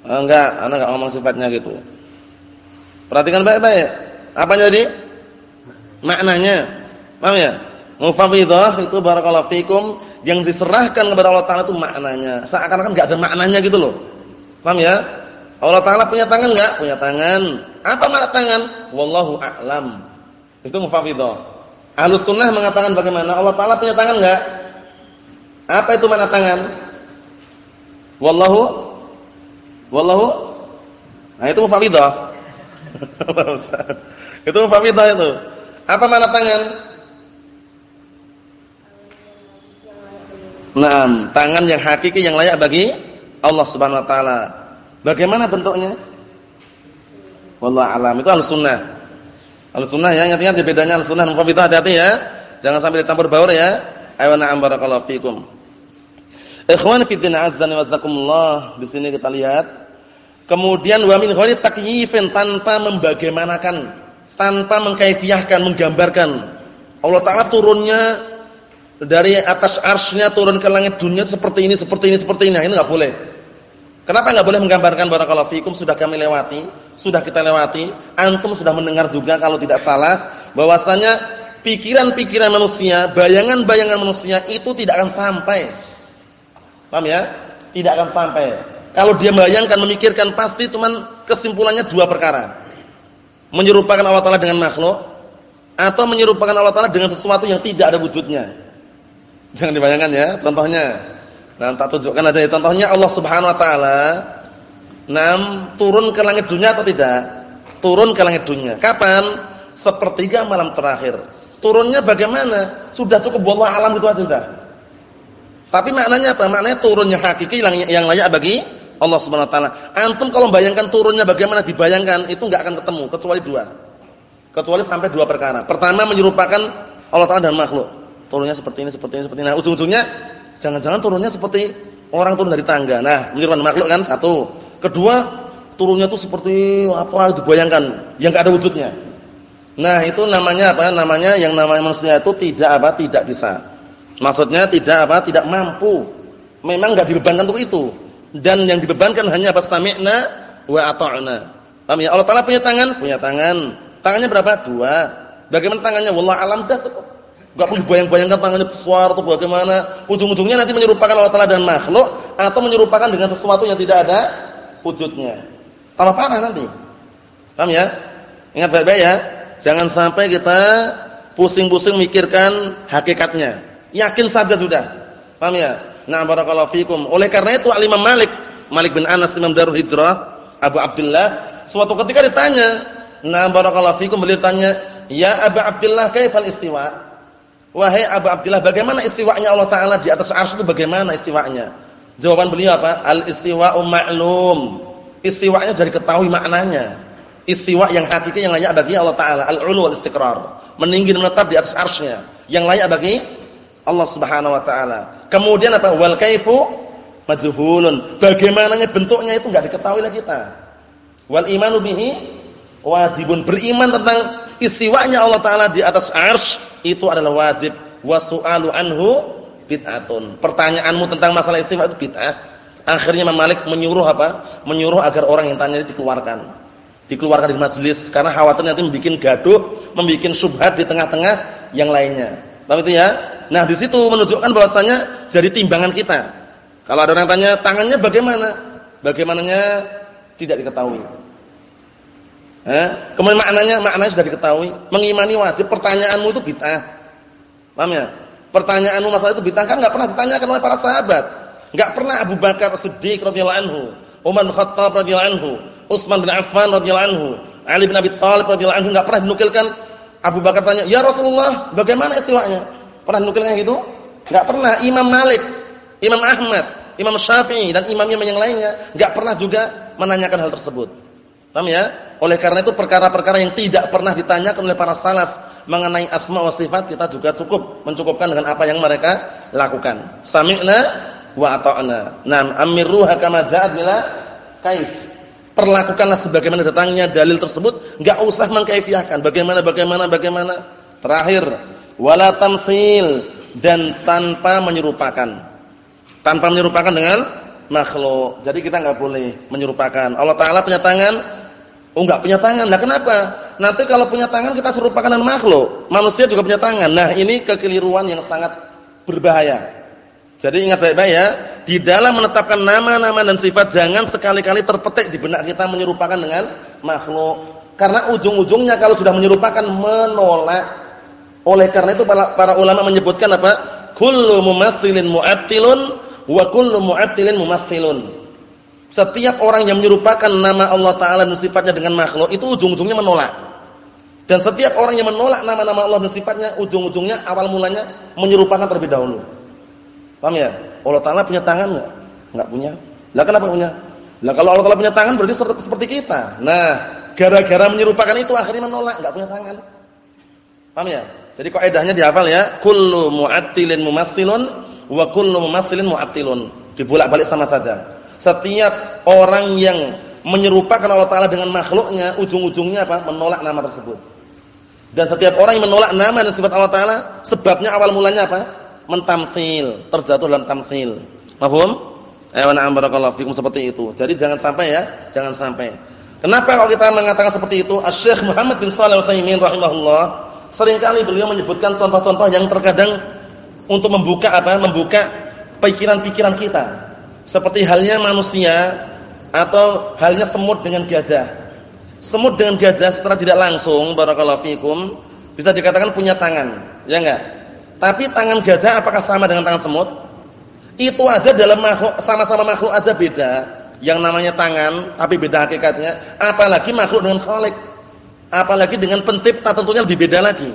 Enggak, anak enggak ngomong sifatnya gitu. Perhatikan baik-baik. Apanya tadi? Maknanya. Paham ya? Mufawwidah itu barakallahu fikum yang diserahkan kepada Allah taala itu maknanya. Seakan-akan enggak ada maknanya gitu loh. Paham ya? Allah taala punya tangan enggak? Punya tangan. Apa makna tangan? Wallahu a'lam. Itu mufawwidah. Ahlus sunnah mengatakan bagaimana? Allah taala punya tangan enggak? Apa itu makna tangan? Wallahu wallahu Nah, itu mufawwidah. itu mufawwidah itu. Apa makna tangan? Naam, tangan yang hakiki yang layak bagi Allah Subhanahu wa taala. Bagaimana bentuknya? Wallahu alam. Itu al-sunnah. Al-sunnah ya, ingat-ingat bedanya al-sunnah dan mufawidah hati-hati ya. Jangan sampai dicampur baur ya. Ayo na'am barakallahu fikum. Ikhwan fi din azza wa jazakumullah. Di sini kita lihat. Kemudian wa min ghairi takyifin tanpa membagaimanakan, tanpa mengkaifiahkan, menggambarkan. Allah taala turunnya dari atas arsnya turun ke langit dunia seperti ini, seperti ini, seperti ini. Nah, ini enggak boleh. Kenapa enggak boleh menggambarkan barakallahu fikum sudah kami lewati, sudah kita lewati, antum sudah mendengar juga kalau tidak salah bahwasanya pikiran-pikiran manusia, bayangan-bayangan manusia itu tidak akan sampai. Paham ya? Tidak akan sampai. Kalau dia membayangkan, memikirkan pasti cuman kesimpulannya dua perkara. Menyerupakan Allah Taala dengan makhluk atau menyerupakan Allah Taala dengan sesuatu yang tidak ada wujudnya. Jangan dibayangkan ya, contohnya. Nah, tak tunjukkan aja ya. Contohnya Allah Subhanahu wa taala nam turun ke langit dunia atau tidak? Turun ke langit dunia. Kapan? Sepertiga malam terakhir. Turunnya bagaimana? Sudah cukup wallah alam itu aja sudah. Tapi maknanya apa? Maknanya turunnya hakiki yang, yang layak bagi Allah Subhanahu wa taala. Antum kalau bayangkan turunnya bagaimana dibayangkan itu enggak akan ketemu kecuali dua. Kecuali sampai dua perkara. Pertama menyerupakan Allah taala dan makhluk turunnya seperti ini, seperti ini, seperti ini. Nah, ujung-ujungnya jangan-jangan turunnya seperti orang turun dari tangga. Nah, menyerupakan makhluk kan satu. Kedua, turunnya itu seperti apa dibayangkan yang enggak ada wujudnya. Nah, itu namanya apa? Namanya yang namanya manusia itu tidak apa? Tidak bisa. Maksudnya tidak apa? Tidak mampu. Memang enggak dibebankan untuk itu. Dan yang dibebankan hanya apa? Sami'na wa ata'na. Paham ya? Allah Taala punya tangan, punya tangan. Tangannya berapa? Dua. Bagaimana tangannya? Wallah alam dah cukup. Enggak perlu bayang-bayangkan tangannya besar atau bagaimana. Ujung-ujungnya nanti menyerupakan Allah Taala dan makhluk atau menyerupakan dengan sesuatu yang tidak ada wujudnya. Tambah parah nanti. Paham ya? Ingat baik-baik ya. Jangan sampai kita pusing-pusing mikirkan hakikatnya. Yakin saja sudah. Paham ya? Nah, barakallahu fikum. Oleh karena itu Al-Imam Malik, Malik bin Anas Imam Darul Hijrah, Abu Abdullah, suatu ketika ditanya, "Nah, barakallahu fikum," beliau tanya, "Ya Abu Abdullah, kaifal istiwa?" Wahai Abu Abdullah, bagaimana istiwanya Allah Ta'ala di atas arsy itu bagaimana istiwanya? Jawaban beliau apa? Al-istiwa'u ma'lum. Istiwanya dari ketahui maknanya. Istiwa yang hakiki yang layak bagi Allah Ta'ala. Al-ulu wal istiqrar. Meninggi menetap di atas arsy-Nya. Yang layak bagi Allah Subhanahu wa taala. Kemudian apa? Wal kaifu majhulun. Bagaimananya bentuknya itu enggak diketahui oleh kita. Wal imanu bihi wajibun. Beriman tentang istiwanya Allah taala di atas arsy itu adalah wajib wasu'alu anhu bid'atun. Pertanyaanmu tentang masalah istiwa itu bid'ah. Akhirnya Imam Malik menyuruh apa? Menyuruh agar orang yang tanya itu dikeluarkan. Dikeluarkan dari majelis karena khawatir nanti membuat gaduh, membuat subhat di tengah-tengah yang lainnya. Paham itu ya? Nah, di situ menunjukkan bahwasanya jadi timbangan kita. Kalau ada orang tanya tangannya bagaimana? Bagaimananya tidak diketahui. Eh, kemudian maknanya maknanya sudah diketahui. Mengimani wajib, pertanyaanmu itu bid'ah. Paham ya? Pertanyaanmu masalah itu bid'ah kan enggak pernah ditanyakan oleh para sahabat. Enggak pernah Abu Bakar Siddiq radhiyallahu anhu, Umar bin Khattab radhiyallahu anhu, Utsman bin Affan radhiyallahu anhu, Ali bin Abi Thalib radhiyallahu anhu enggak pernah dinukilkan Abu Bakar tanya, "Ya Rasulullah, bagaimana istiwanya?" Pernah dinukilkan gitu? Enggak pernah. Imam Malik, Imam Ahmad, Imam Syafi'i dan imam-imam yang lainnya enggak pernah juga menanyakan hal tersebut. Paham ya? Oleh karena itu perkara-perkara yang tidak pernah ditanyakan oleh para salaf mengenai asma wa sifat kita juga cukup mencukupkan dengan apa yang mereka lakukan. Sami'na wa ata'na. Naam, amirruha kama ja'at bila kaif. Perlakukanlah sebagaimana datangnya dalil tersebut, enggak usah mengkaifiahkan bagaimana bagaimana bagaimana. Terakhir, wala tamsil dan tanpa menyerupakan. Tanpa menyerupakan dengan makhluk. Jadi kita enggak boleh menyerupakan. Allah taala punya tangan, oh enggak punya tangan. Nah, kenapa? Nanti kalau punya tangan kita serupakan dengan makhluk. Manusia juga punya tangan. Nah, ini kekeliruan yang sangat berbahaya. Jadi ingat baik-baik ya, di dalam menetapkan nama-nama dan sifat jangan sekali-kali terpetik di benak kita menyerupakan dengan makhluk. Karena ujung-ujungnya kalau sudah menyerupakan menolak. Oleh karena itu para, para ulama menyebutkan apa? Kullu mumassilin mu'attilun wa kullu mu'attilin mumassilun. Setiap orang yang menyerupakan nama Allah taala dan sifatnya dengan makhluk itu ujung-ujungnya menolak. Dan setiap orang yang menolak nama-nama Allah dan sifatnya ujung-ujungnya awal mulanya menyerupakan terlebih dahulu. Paham ya? Allah Taala punya tangan enggak? Enggak punya. Lah kenapa punya? Lah kalau Allah Taala punya tangan berarti seperti kita. Nah, gara-gara menyerupakan itu akhirnya menolak, enggak punya tangan. Paham ya? Jadi kaidahnya dihafal ya, kullu mu'attilin mumassilun wa kullu mumassilin mu'attilun. Dibolak-balik sama saja. Setiap orang yang menyerupakan Allah Taala dengan makhluknya, ujung-ujungnya apa? Menolak nama tersebut. Dan setiap orang yang menolak nama dan sifat Allah Taala, sebabnya awal mulanya apa? mentamsil, terjatuh dalam tamsil. Wa na'am barakallahu fikum seperti itu. Jadi jangan sampai ya, jangan sampai. Kenapa kalau kita mengatakan seperti itu? Asy-Syaikh Muhammad bin Shalih Al-Utsaimin rahimahullah sering kali beliau menyebutkan contoh-contoh yang terkadang untuk membuka apa? Membuka pikiran-pikiran kita. Seperti halnya manusia atau halnya semut dengan gajah. Semut dengan gajah setelah tidak langsung barakallahu fikum bisa dikatakan punya tangan, ya enggak? Tapi tangan gajah apakah sama dengan tangan semut? Itu aja dalam makhluk sama-sama makhluk aja beda. Yang namanya tangan tapi beda hakikatnya, apalagi makhluk dengan khalik. Apalagi dengan pencipta tentunya lebih beda lagi.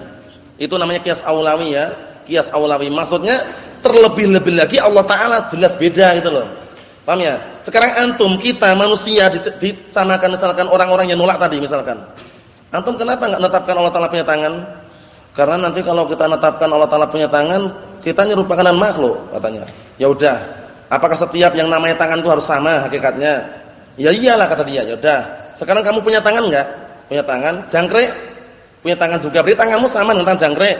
Itu namanya kias aulawi ya. Kias aulawi maksudnya terlebih-lebih lagi Allah taala jelas beda gitu loh. Paham ya? Sekarang antum kita manusia disamakan misalkan orang-orang yang nolak tadi misalkan. Antum kenapa enggak menetapkan Allah taala punya tangan? Karena nanti kalau kita menetapkan Allah Taala punya tangan, kita nyerupakan makhluk katanya. Ya udah, apakah setiap yang namanya tangan itu harus sama hakikatnya? Ya iyalah kata dia. Ya udah. Sekarang kamu punya tangan enggak? Punya tangan, jangkrik. Punya tangan juga. Berarti tanganmu sama dengan tangan jangkrik.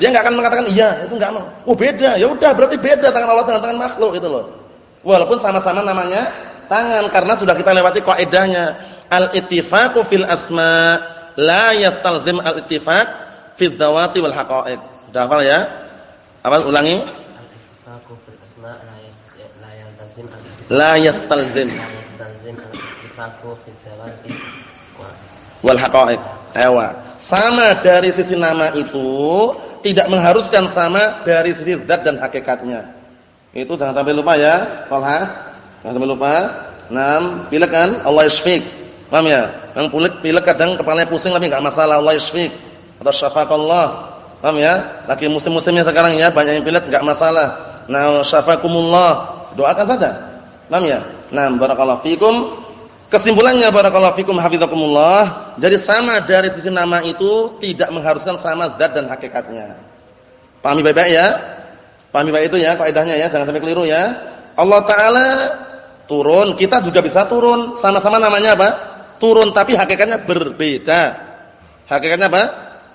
Dia enggak akan mengatakan iya, itu enggak mau. Oh beda. Ya udah, berarti beda tangan Allah dengan tangan makhluk itu loh. Walaupun sama-sama namanya tangan karena sudah kita lewati kaidahnya al-ittifaqu fil asma la yastalzim al-ittifaq fi dzawati wal haqa'iq. Udah hafal ya? Apa ulangi? La yastalzim. Wal haqa'iq. Ewa. Sama dari sisi nama itu tidak mengharuskan sama dari sisi zat dan hakikatnya. Itu jangan sampai lupa ya, Tolha. Jangan sampai lupa. Nam, pilek kan? Allah yasfik. Paham ya? Yang pilek, pilek kadang kepalanya pusing tapi enggak masalah, Allah yasfik atau syafaqallah. Paham ya? Lagi musim-musimnya sekarang ya, banyak yang pilek enggak masalah. Nah, syafakumullah. Doakan saja. Paham ya? Nah, barakallahu fikum. Kesimpulannya barakallahu fikum hafizakumullah. Jadi sama dari sisi nama itu tidak mengharuskan sama zat dan hakikatnya. Pahami baik-baik ya? Pahami baik itu ya kaidahnya ya, jangan sampai keliru ya. Allah taala turun, kita juga bisa turun. Sama-sama namanya apa? Turun tapi hakikatnya berbeda. Hakikatnya apa?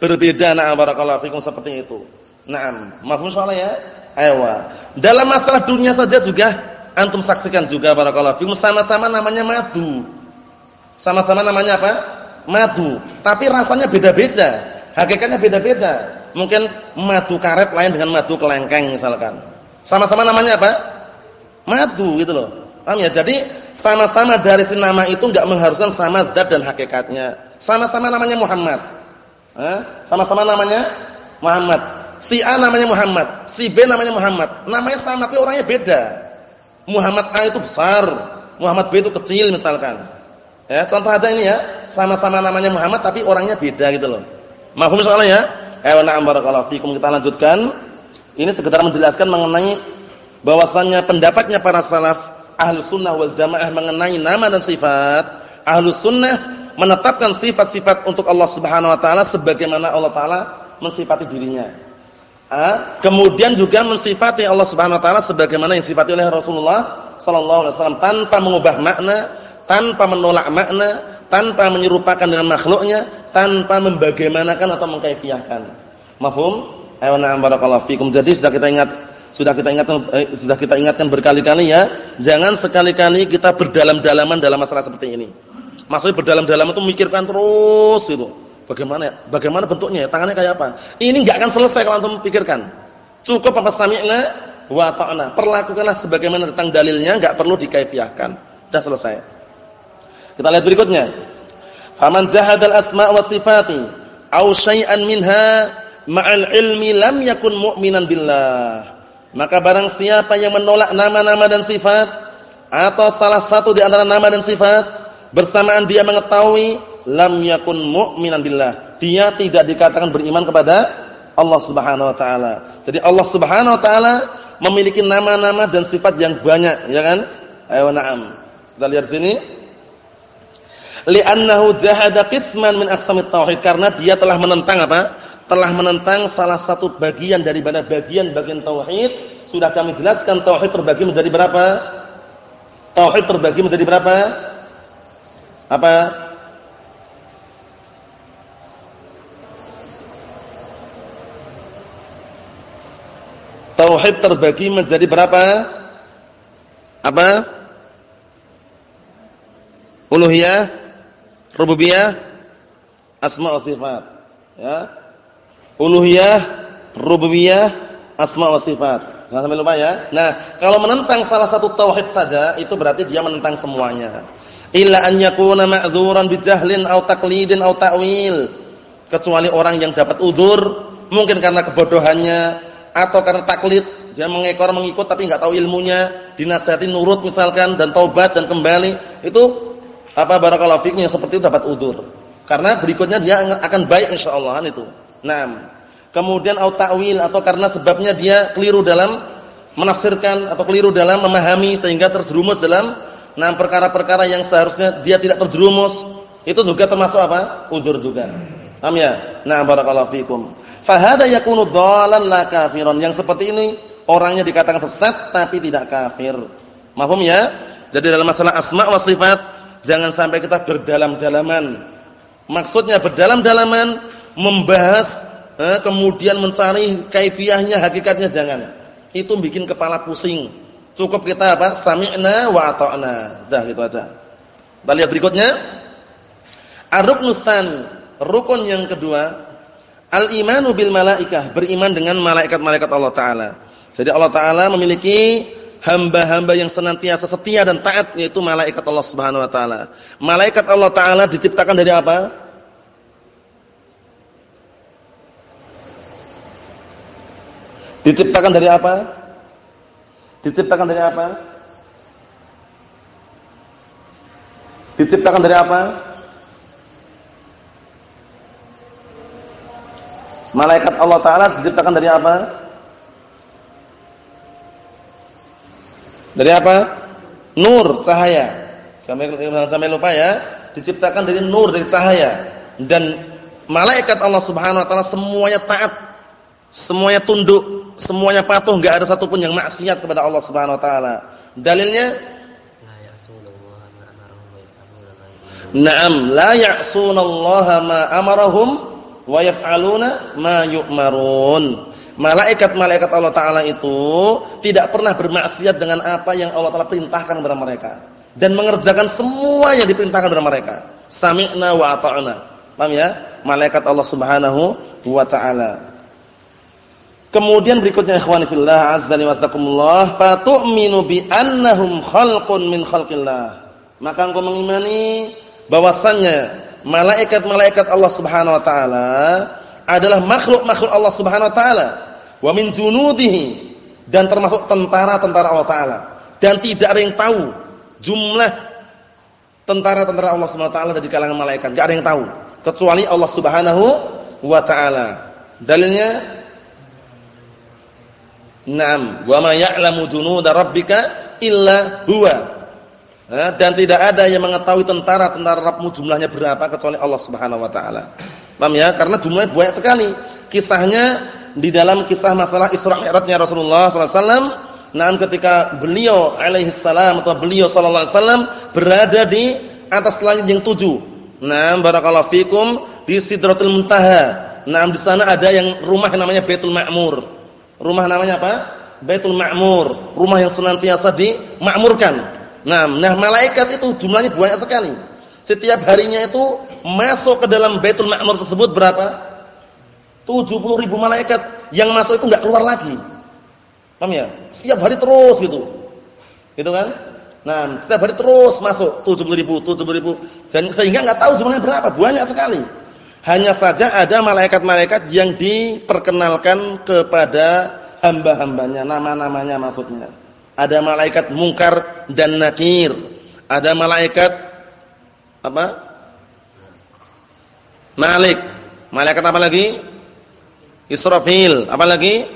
berbeda na'am barakallahu fikum seperti itu. Naam, mafhum soalnya ya? Aywa. Dalam masalah dunia saja juga antum saksikan juga barakallahu fikum sama-sama namanya madu. Sama-sama namanya apa? Madu, tapi rasanya beda-beda. Hakikatnya beda-beda. Mungkin madu karet lain dengan madu kelengkeng misalkan. Sama-sama namanya apa? Madu gitu loh. Paham ya? Jadi sama-sama dari si nama itu enggak mengharuskan sama zat dan hakikatnya. Sama-sama namanya Muhammad. Sama-sama namanya Muhammad. Si A namanya Muhammad, si B namanya Muhammad. Namanya sama tapi orangnya beda. Muhammad A itu besar, Muhammad B itu kecil misalkan. Ya, contoh aja ini ya, sama-sama namanya Muhammad tapi orangnya beda gitu loh. Mahfum soalnya ya? Eh na'am barakallahu fikum kita lanjutkan. Ini sekedar menjelaskan mengenai bahwasannya pendapatnya para salaf Ahlus Sunnah wal Jamaah mengenai nama dan sifat. Ahlus Sunnah menetapkan sifat-sifat untuk Allah Subhanahu wa taala sebagaimana Allah taala mensifati dirinya. Ah, kemudian juga mensifati Allah Subhanahu wa taala sebagaimana yang sifati oleh Rasulullah sallallahu alaihi wasallam tanpa mengubah makna, tanpa menolak makna, tanpa menyerupakan dengan makhluknya, tanpa membagaimanakan atau mengkaifiahkan. Mafhum? Ayo barakallahu fikum. Jadi sudah kita ingat sudah kita ingatkan eh, sudah kita ingatkan berkali-kali ya, jangan sekali-kali kita berdalam-dalaman dalam masalah seperti ini. Maksudnya berdalam-dalam itu mikirkan terus itu. Bagaimana ya? Bagaimana bentuknya? Tangannya kayak apa? Ini enggak akan selesai kalau antum pikirkan. Cukup apa sami'na wa ta'na. Perlakukanlah sebagaimana tentang dalilnya, enggak perlu dikaifiahkan. Sudah selesai. Kita lihat berikutnya. Faman jahadal asma' wa sifati aw syai'an minha ma'al ilmi lam yakun mu'minan billah. Maka barang siapa yang menolak nama-nama dan sifat atau salah satu di antara nama dan sifat bersamaan dia mengetahui lam yakun mu'minan billah. Dia tidak dikatakan beriman kepada Allah Subhanahu wa taala. Jadi Allah Subhanahu wa taala memiliki nama-nama dan sifat yang banyak, ya kan? Ayo na'am. Kita lihat sini. Li'annahu jahada qisman min aqsamit tauhid karena dia telah menentang apa? Telah menentang salah satu bagian daripada bagian-bagian tauhid. Sudah kami jelaskan tauhid terbagi menjadi berapa? Tauhid terbagi menjadi berapa? Apa? Tauhid terbagi menjadi berapa? Apa? Uluhiyah, rububiyah, asma wa sifat. Ya. Uluhiyah, rububiyah, asma wa sifat. Jangan sampai lupa ya. Nah, kalau menentang salah satu tauhid saja itu berarti dia menentang semuanya illa an yakuna ma'dzuran bijahlin aw taqlidin aw ta'wil kecuali orang yang dapat uzur mungkin karena kebodohannya atau karena taklid dia mengekor mengikut tapi enggak tahu ilmunya dinasihati nurut misalkan dan taubat dan kembali itu apa barakallahu fiknya seperti itu dapat uzur karena berikutnya dia akan baik insyaallah itu nah kemudian au ta'wil atau karena sebabnya dia keliru dalam menafsirkan atau keliru dalam memahami sehingga terjerumus dalam Nah, perkara-perkara yang seharusnya dia tidak terjerumus, itu juga termasuk apa? Udzur juga. Paham ya? Nah, barakallahu fikum. Fa hadza yakunu dhalan la kafiron. Yang seperti ini orangnya dikatakan sesat tapi tidak kafir. Mahfum ya? Jadi dalam masalah asma wa sifat jangan sampai kita berdalam-dalaman. Maksudnya berdalam-dalaman membahas eh, kemudian mencari kaifiahnya, hakikatnya jangan. Itu bikin kepala pusing. Cukup kita apa? Sami'na wa ata'na. Dah gitu aja. Kita lihat berikutnya. Ar-ruknus rukun yang kedua, al-imanu bil malaikah, beriman dengan malaikat-malaikat Allah taala. Jadi Allah taala memiliki hamba-hamba yang senantiasa setia dan taat yaitu malaikat Allah Subhanahu wa taala. Malaikat Allah taala diciptakan dari apa? Diciptakan dari apa? Diciptakan dari apa? Diciptakan dari apa? Malaikat Allah Ta'ala diciptakan dari apa? Dari apa? Nur, cahaya. Sampai, sampai lupa ya. Diciptakan dari nur, dari cahaya. Dan malaikat Allah Subhanahu Wa Ta'ala semuanya taat Semuanya tunduk, semuanya patuh, enggak ada satupun yang maksiat kepada Allah Subhanahu wa taala. Dalilnya Naam, la ya'sunallaha ma amarahum wa yaf'aluna ma yu'marun. Malaikat-malaikat Allah taala itu tidak pernah bermaksiat dengan apa yang Allah taala perintahkan kepada mereka dan mengerjakan semua yang diperintahkan kepada mereka. Sami'na wa ata'na. Paham ya? Malaikat Allah Subhanahu wa taala. Kemudian berikutnya ikhwani fillah azza wa jazakumullah fatu'minu bi annahum khalqun min khalqillah. Maka engkau mengimani bahwasannya malaikat-malaikat Allah Subhanahu wa taala adalah makhluk-makhluk Allah Subhanahu wa taala wa min junudihi dan termasuk tentara-tentara Allah taala dan tidak ada yang tahu jumlah tentara-tentara Allah Subhanahu wa taala dari kalangan malaikat, enggak ada yang tahu kecuali Allah Subhanahu wa taala. Dalilnya Naam, wa ma ya'lamu junuda rabbika illa huwa. dan tidak ada yang mengetahui tentara-tentara Rabbmu jumlahnya berapa kecuali Allah Subhanahu wa taala. Paham ya? Karena jumlahnya banyak sekali. Kisahnya di dalam kisah masalah Isra Mi'rajnya Rasulullah SAW. Nah, ketika beliau alaihi salam atau beliau sallallahu alaihi wasallam berada di atas langit yang tujuh. Nah, barakallahu fikum di Sidratul Muntaha. Nah, di sana ada yang rumah namanya Baitul Ma'mur. Rumah namanya apa? Baitul Ma'mur, rumah yang senantiasa dimakmurkan. Nah, nah malaikat itu jumlahnya banyak sekali. Setiap harinya itu masuk ke dalam Baitul Ma'mur tersebut berapa? 70 ribu malaikat yang masuk itu enggak keluar lagi. Paham ya? Setiap hari terus gitu. Gitu kan? Nah, setiap hari terus masuk 70 ribu, 70 ribu. Sehingga enggak tahu jumlahnya berapa, banyak sekali. Hanya saja ada malaikat-malaikat yang diperkenalkan kepada hamba-hambanya, nama-namanya maksudnya. Ada malaikat mungkar dan nakir. Ada malaikat apa? Malik. Malaikat apa lagi? Israfil. Apa lagi?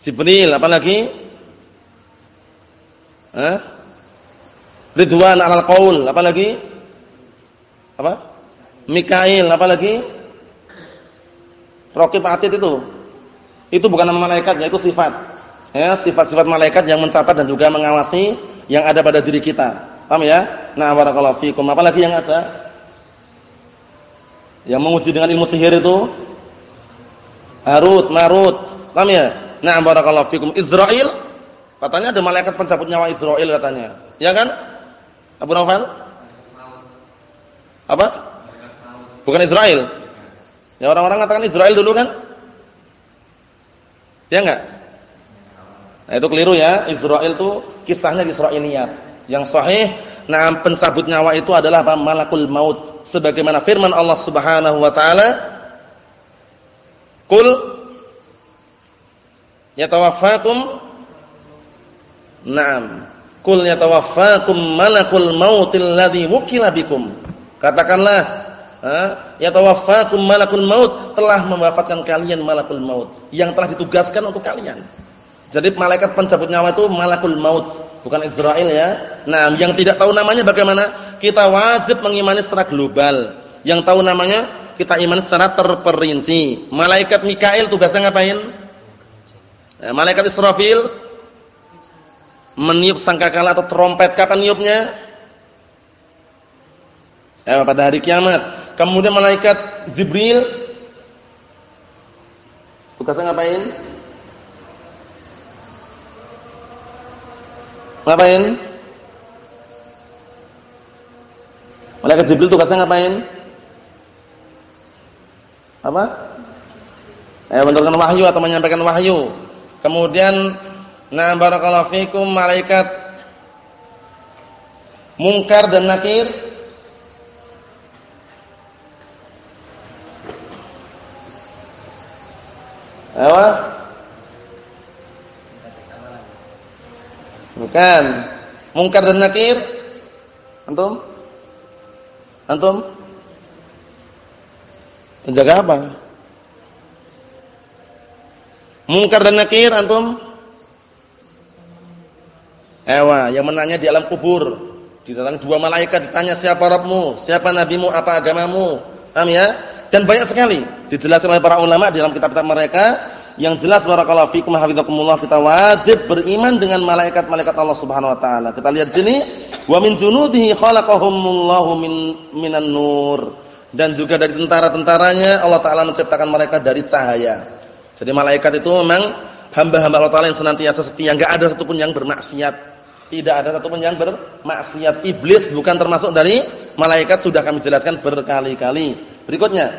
Jibril. Apa lagi? Hah? Ridwan alal qaul. Apa? Mikail. Apa lagi? Raqib Atid itu. Itu bukan nama malaikat, itu sifat. Ya, sifat-sifat malaikat yang mencatat dan juga mengawasi yang ada pada diri kita. Paham ya? Nah, barakallahu fikum. Apalagi yang ada? Yang menguji dengan ilmu sihir itu Harut, Marut. Paham ya? Nah, barakallahu fikum. Israel katanya ada malaikat pencabut nyawa Israel katanya. Ya kan? Abu Naufal? Apa? Bukan Israel. Ya orang-orang katakan Israel dulu kan? Ya enggak? Nah, itu keliru ya. Israel itu kisahnya Israiliyat. Yang sahih, nah pencabut nyawa itu adalah? Malakul maut. Sebagaimana firman Allah Subhanahu wa taala, "Qul yatawaffakum" Naam. Qul yatawaffakum malakul mautil ladzi wukila bikum. Katakanlah ya tawaffakum malakul maut telah mewafatkan kalian malakul maut yang telah ditugaskan untuk kalian. Jadi malaikat pencabut nyawa itu malakul maut, bukan Israel ya. Nah, yang tidak tahu namanya bagaimana? Kita wajib mengimani secara global. Yang tahu namanya kita imani secara terperinci. Malaikat Mikail tugasnya ngapain? Nah, malaikat Israfil meniup sangkakala atau trompet kapan niupnya? Eh, pada hari kiamat. Kemudian malaikat Jibril tugasnya ngapain? Ngapain? Malaikat Jibril tugasnya ngapain? Apa? Eh menurunkan wahyu atau menyampaikan wahyu. Kemudian na barakallahu fikum malaikat mungkar dan nakir Apa? Bukan. Mungkar dan nakir? Antum? Antum? Menjaga apa? Mungkar dan nakir antum? Ewa, yang menanya di alam kubur. Didatang dua malaikat ditanya siapa Rabbmu, siapa nabimu, apa agamamu. Paham ya? Dan banyak sekali dijelaskan oleh para ulama di dalam kitab-kitab mereka yang jelas barakallahu fikum hafizakumullah kita wajib beriman dengan malaikat-malaikat Allah Subhanahu wa taala. Kita lihat sini wa min junudihi khalaqahumullahu min minan nur dan juga dari tentara-tentaranya Allah taala menciptakan mereka dari cahaya. Jadi malaikat itu memang hamba-hamba Allah taala yang senantiasa setia, enggak ada satupun yang bermaksiat. Tidak ada satupun yang bermaksiat. Iblis bukan termasuk dari malaikat sudah kami jelaskan berkali-kali. Berikutnya.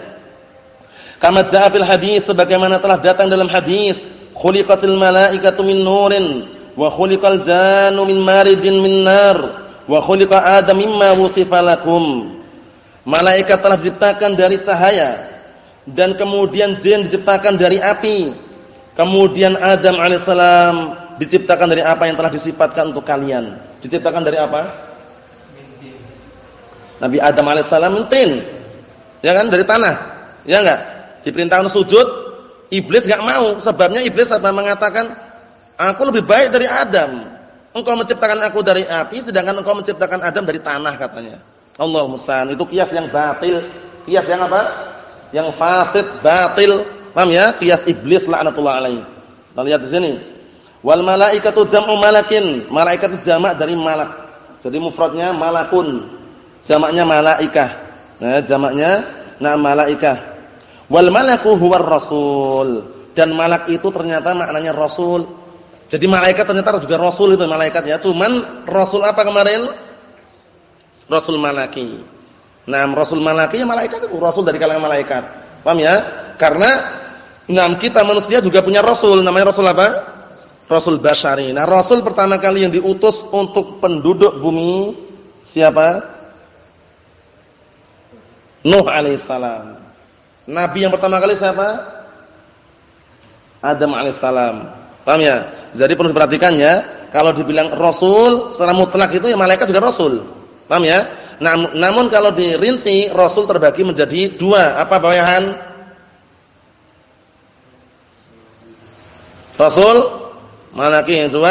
Kama jaa fil hadis sebagaimana telah datang dalam hadis, khuliqatil malaikatu min nurin wa khuliqal jannu min marijin min nar wa khuliqa adam mimma. Malaikat telah diciptakan dari cahaya dan kemudian jin diciptakan dari api. Kemudian Adam alaihissalam diciptakan dari apa yang telah disifatkan untuk kalian? Diciptakan dari apa? Nabi Adam alaihissalam tin. Ya kan dari tanah. Ya enggak? Diperintahkan sujud, iblis enggak mau. Sebabnya iblis apa mengatakan, "Aku lebih baik dari Adam. Engkau menciptakan aku dari api sedangkan engkau menciptakan Adam dari tanah," katanya. Allah musta'an. Itu kias yang batil. Kias yang apa? Yang fasid, batil. Paham ya? Qiyas iblis laknatullah alaihi. Kita lihat di sini. Wal malaikatu jam'u malakin. Malaikat itu jamak dari malak. Jadi mufradnya malakun. Jamaknya malaikah. Nah, jamaknya na malaikah. Wal malaku huwar rasul. Dan malak itu ternyata maknanya rasul. Jadi malaikat ternyata juga rasul itu malaikat ya. Cuman rasul apa kemarin? Rasul malaki. Nah, rasul malaki ya malaikat itu rasul dari kalangan malaikat. Paham ya? Karena enam kita manusia juga punya rasul, namanya rasul apa? Rasul Bashari. Nah, Rasul pertama kali yang diutus untuk penduduk bumi siapa? Nuh alaihissalam. Nabi yang pertama kali siapa? Adam alaihissalam. Paham ya? Jadi perlu diperhatikan ya, kalau dibilang Rasul secara mutlak itu ya malaikat juga Rasul. Paham ya? Nam namun kalau dirinci Rasul terbagi menjadi dua. Apa bawahan? Rasul Mana lagi yang dua?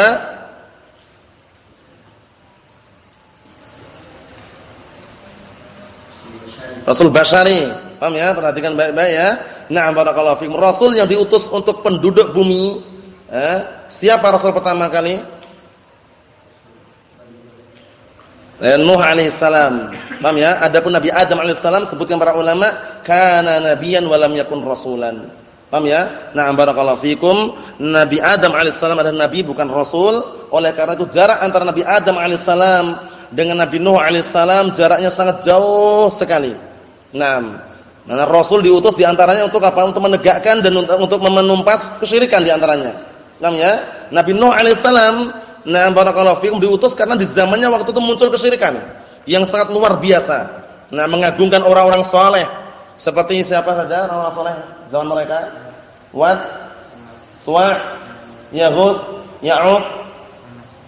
Rasul Bashari. Paham ya? Perhatikan baik-baik ya. Na'am barakallahu fikum. Rasul yang diutus untuk penduduk bumi. Eh, siapa rasul pertama kali? Eh, Nuh alaihi salam. Paham ya? Adapun Nabi Adam alaihi salam sebutkan para ulama kana nabiyan wa lam yakun rasulan. Paham ya? Nah, barakallahu fikum. Nabi Adam alaihissalam adalah nabi bukan rasul. Oleh karena itu jarak antara Nabi Adam alaihissalam dengan Nabi Nuh alaihissalam jaraknya sangat jauh sekali. Nah, Nah, Rasul diutus di antaranya untuk apa? Untuk menegakkan dan untuk, untuk menumpas kesyirikan di antaranya. Paham ya? Nabi Nuh alaihissalam, nah barakallahu fikum diutus karena di zamannya waktu itu muncul kesyirikan yang sangat luar biasa. Nah, mengagungkan orang-orang soleh seperti siapa saja orang-orang soleh zaman mereka? Wat, Suwa, Yaghus, Ya'uq,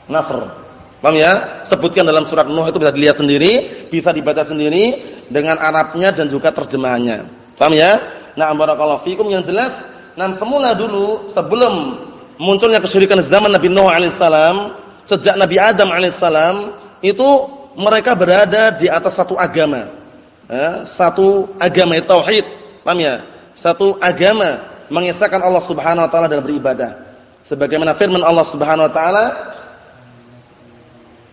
Nasr. Paham ya? Sebutkan dalam surat Nuh itu bisa dilihat sendiri, bisa dibaca sendiri dengan Arabnya dan juga terjemahannya. Paham ya? Nah, barakallahu fikum yang jelas, nah semula dulu sebelum munculnya kesyirikan zaman Nabi Nuh alaihissalam, sejak Nabi Adam alaihissalam, itu mereka berada di atas satu agama ya, satu agama tauhid, paham ya? Satu agama mengisahkan Allah Subhanahu wa taala dalam beribadah. Sebagaimana firman Allah Subhanahu wa taala,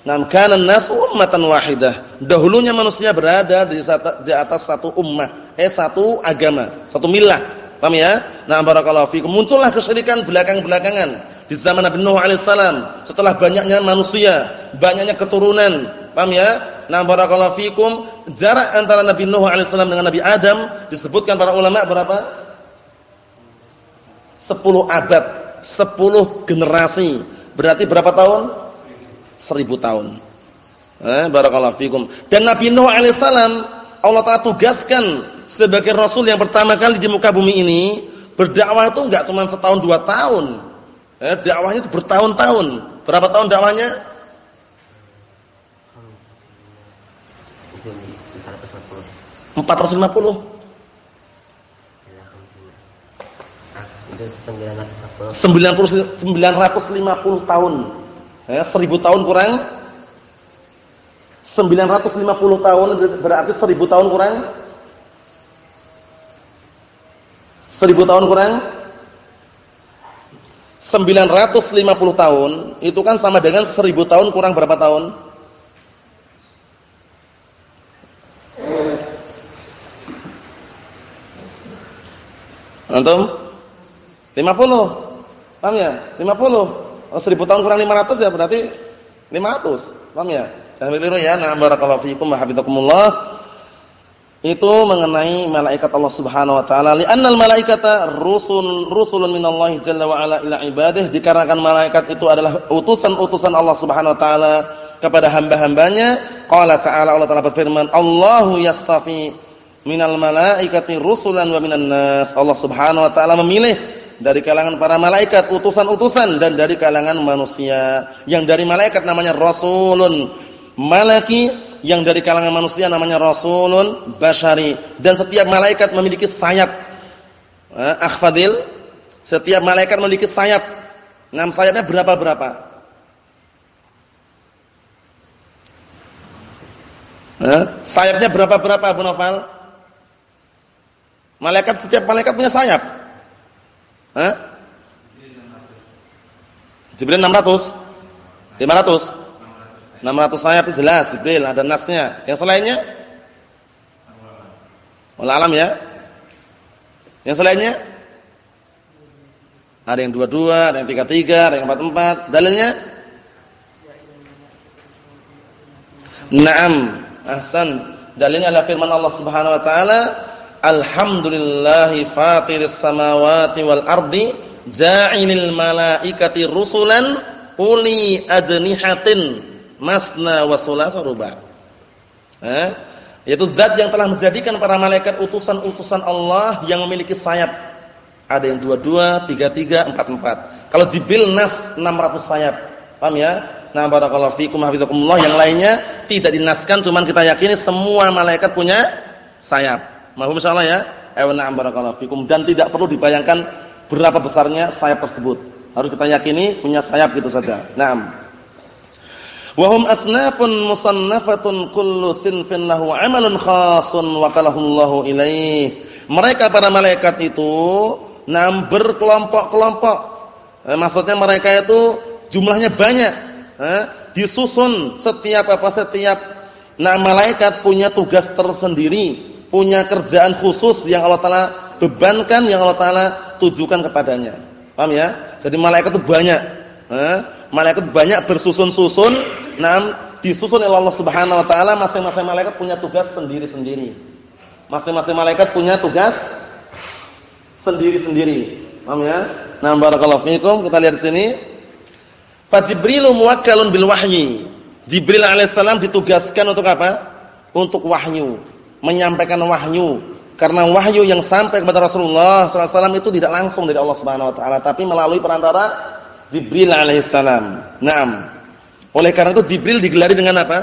"Nam kana an-nasu ummatan wahidah." Dahulunya manusia berada di atas satu ummah, eh satu agama, satu milah. Paham ya? Nah, barakallahu fikum. Muncullah kesyirikan belakang-belakangan di zaman Nabi Nuh alaihissalam. Setelah banyaknya manusia, banyaknya keturunan, paham ya? Nah, barakallahu fikum, jarak antara Nabi Nuh alaihissalam dengan Nabi Adam disebutkan para ulama berapa? 10 abad, 10 generasi. Berarti berapa tahun? 1000 tahun. Eh, barakallahu fikum. Dan Nabi Nuh alaihissalam Allah Taala tugaskan sebagai rasul yang pertama kali di muka bumi ini berdakwah itu enggak cuma setahun dua tahun. Eh, dakwahnya itu bertahun-tahun. Berapa tahun dakwahnya? 450. Itu 950. 950 tahun. Ya, 1000 tahun kurang 950 tahun berarti 1000 tahun kurang 1000 tahun kurang 950 tahun itu kan sama dengan 1000 tahun kurang berapa tahun? Antum? 50. Paham ya? 50. Oh, 1000 tahun kurang 500 ya berarti 500. Paham ya? Saya keliru ya. Nah, barakallahu fiikum wa hafizakumullah. Itu mengenai malaikat Allah Subhanahu wa taala. Li'annal malaikata rusul rusulun minallahi jalla wa ala ila ibadihi dikarenakan malaikat itu adalah utusan-utusan Allah Subhanahu wa taala kepada hamba-hambanya. Qala ta'ala Allah taala berfirman, "Allahu yastafi minal malaikati rusulan wa minan nas. Allah Subhanahu wa taala memilih dari kalangan para malaikat utusan-utusan dan dari kalangan manusia. Yang dari malaikat namanya rasulun malaki, yang dari kalangan manusia namanya rasulun bashari. Dan setiap malaikat memiliki sayap. Eh, akhfadil, setiap malaikat memiliki sayap. Enam sayapnya berapa-berapa? Eh, sayapnya berapa-berapa Abu Nofal? Malaikat setiap malaikat punya sayap. Hah? Jibril 600. 500. 600 sayap itu jelas Jibril ada nasnya. Yang selainnya? Wallah alam ya. Yang selainnya? Ada yang dua-dua, ada yang tiga-tiga, ada yang empat-empat. Dalilnya? Naam, ahsan. Dalilnya adalah firman Allah Subhanahu wa taala, "Alhamdulillahi fatiris samawati wal ardi, ja'ilil malaikati rusulan uli ajnihatin masna wa thulatha ruba." Eh? Yaitu zat yang telah menjadikan para malaikat utusan-utusan Allah yang memiliki sayap. Ada yang dua-dua, tiga-tiga, empat-empat. Kalau Jibril nas 600 sayap. Paham ya? Nah, barakallahu fikum hafizakumullah. Yang lainnya tidak dinaskan cuman kita yakini semua malaikat punya sayap. Mahum insyaallah ya. Ayo na'am fikum dan tidak perlu dibayangkan berapa besarnya sayap tersebut. Harus kita yakini punya sayap gitu saja. Naam. Wahum asnafun musannafatun kullu sinfin lahu 'amalun khasun wa qalahullahu ilaih. Mereka para malaikat itu nam berkelompok-kelompok. Eh, maksudnya mereka itu jumlahnya banyak eh, disusun setiap apa setiap nah malaikat punya tugas tersendiri, punya kerjaan khusus yang Allah taala bebankan, yang Allah taala tujukan kepadanya. Paham ya? Jadi malaikat itu banyak. Eh, malaikat banyak bersusun-susun, nah disusun oleh Allah Subhanahu wa taala, masing-masing malaikat punya tugas sendiri-sendiri. Masing-masing malaikat punya tugas sendiri-sendiri. Paham ya? Nah, barakallahu fiikum. Kita lihat di sini. Fa Jibrilu muwakkalun bil wahyi. Jibril alaihissalam ditugaskan untuk apa? Untuk wahyu, menyampaikan wahyu. Karena wahyu yang sampai kepada Rasulullah SAW itu tidak langsung dari Allah Subhanahu Wa Taala, tapi melalui perantara Jibril alaihissalam. Naam. Oleh karena itu Jibril digelari dengan apa?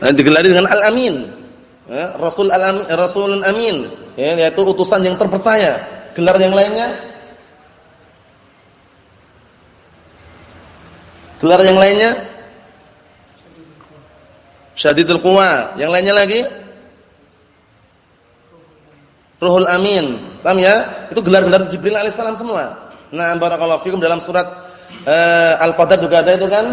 Dan digelari dengan Al-Amin. Ya, Rasul Al-Amin, Amin, ya, yaitu utusan yang terpercaya. Gelar yang lainnya Gelar yang lainnya? Syadidul Quwa. Yang lainnya lagi? Ruhul Amin. Paham ya? Itu gelar-gelar Jibril alaihissalam semua. Nah, barakallahu fikum dalam surat uh, Al-Qadar juga ada itu kan?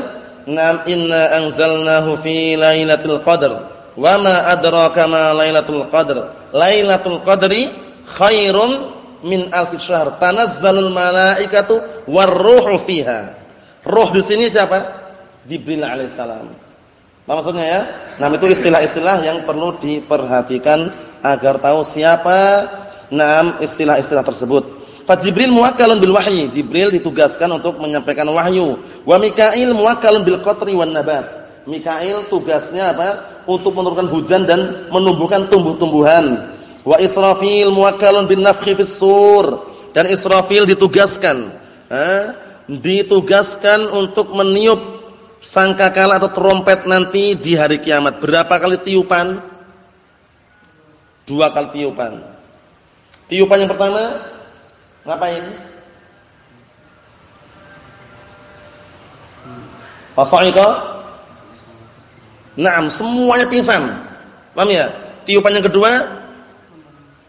Nam inna anzalnahu fi lailatul qadr. Wa ma adraka ma lailatul qadr. Lailatul qadri khairum min alfi syahr. Tanazzalul malaikatu war-ruhu fiha. Roh di sini siapa? Jibril alaihissalam. Apa maksudnya ya? Nah, itu istilah-istilah yang perlu diperhatikan agar tahu siapa enam istilah-istilah tersebut. Fa Jibril muwakkalun bil wahyi. Jibril ditugaskan untuk menyampaikan wahyu. Wa Mikail muwakkalun bil qatri wan nabat. Mikail tugasnya apa? Untuk menurunkan hujan dan menumbuhkan tumbuh-tumbuhan. Wa Israfil muwakkalun bin nafkhi fis sur. Dan Israfil ditugaskan, eh, ditugaskan untuk meniup sangkakala atau trompet nanti di hari kiamat. Berapa kali tiupan? Dua kali tiupan. Tiupan yang pertama ngapain? Fasaika? Naam, semuanya pingsan. Paham ya? Tiupan yang kedua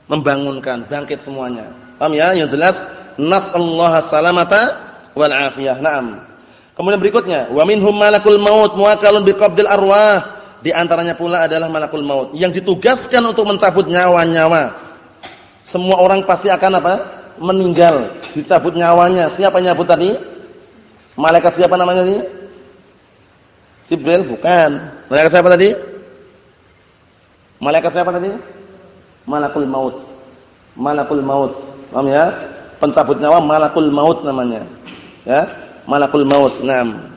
membangunkan, bangkit semuanya. Paham ya? Yang jelas nasallahu salamata wal afiyah. Naam. Kemudian berikutnya, wa minhum malakul maut muwakkalun biqabdil arwah. Di antaranya pula adalah malakul maut yang ditugaskan untuk mencabut nyawa-nyawa. Semua orang pasti akan apa? Meninggal, dicabut nyawanya. Siapa nyabut tadi? Malaikat siapa namanya ini? Jibril bukan. Malaikat siapa tadi? Malaikat siapa tadi? Malakul maut. Malakul maut. Paham ya? Pencabut nyawa malakul maut namanya ya malakul maut na'am.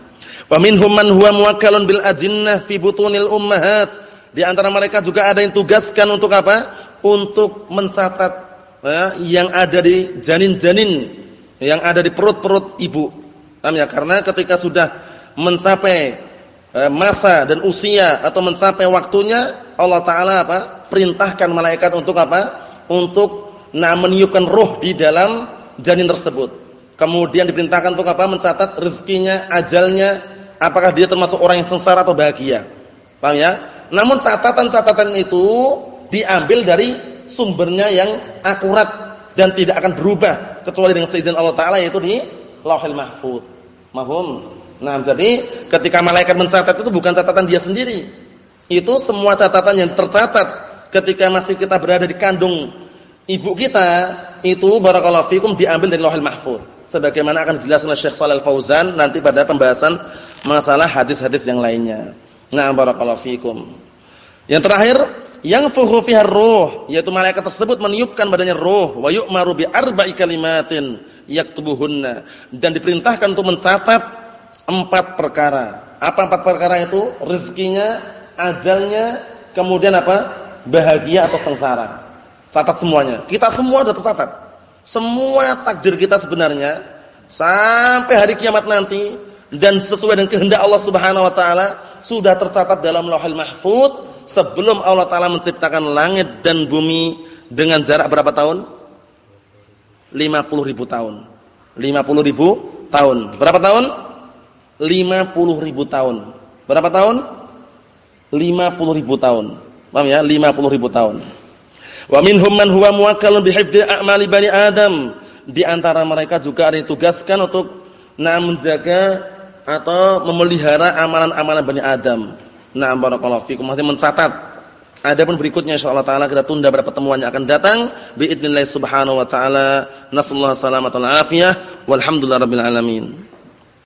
Wa minhum man huwa muwakkalun bil ajinnah fi butunil ummahat. Di antara mereka juga ada yang tugaskan untuk apa? Untuk mencatat ya, yang ada di janin-janin yang ada di perut-perut ibu. Paham ya? Karena ketika sudah mencapai eh, masa dan usia atau mencapai waktunya Allah taala apa? Perintahkan malaikat untuk apa? Untuk nah meniupkan roh di dalam janin tersebut Kemudian diperintahkan untuk apa? Mencatat rezekinya, ajalnya, apakah dia termasuk orang yang sengsara atau bahagia. Paham ya? Namun catatan-catatan itu diambil dari sumbernya yang akurat dan tidak akan berubah kecuali dengan seizin Allah taala yaitu di Lauhul Mahfuz. Mahum. Nah, jadi ketika malaikat mencatat itu bukan catatan dia sendiri. Itu semua catatan yang tercatat ketika masih kita berada di kandung ibu kita itu barakallahu fikum diambil dari Lauhul Mahfuz. Sebagaimana akan dijelaskan oleh Syekh Shalal Fauzan nanti pada pembahasan masalah hadis-hadis yang lainnya. Nah, barakallahu fikum. Yang terakhir, yang fuhu fiha ruh, yaitu malaikat tersebut meniupkan badannya ruh, wa yu'maru bi arba'i kalimatin yaktubuhunna dan diperintahkan untuk mencatat empat perkara. Apa empat perkara itu? Rezekinya, ajalnya, kemudian apa? Bahagia atau sengsara. Catat semuanya. Kita semua sudah tercatat. Semua takdir kita sebenarnya sampai hari kiamat nanti dan sesuai dengan kehendak Allah Subhanahu wa taala sudah tercatat dalam Lauhul Mahfuz sebelum Allah taala menciptakan langit dan bumi dengan jarak berapa tahun? 50 ribu tahun. 50 ribu tahun. Berapa tahun? 50 ribu tahun. Berapa tahun? 50 ribu tahun. Paham ya? 50 ribu tahun. Wa minhum man huwa muwakkalun bihifdzi a'mali bani Adam. Di antara mereka juga ada ditugaskan untuk nah menjaga atau memelihara amalan-amalan Bani Adam. Nah, barakallahu fikum masih mencatat. Adapun berikutnya insyaallah taala kita tunda pada pertemuan yang akan datang biidznillah subhanahu wa taala. Nasallahu salamatan afiyah walhamdulillahirabbil alamin.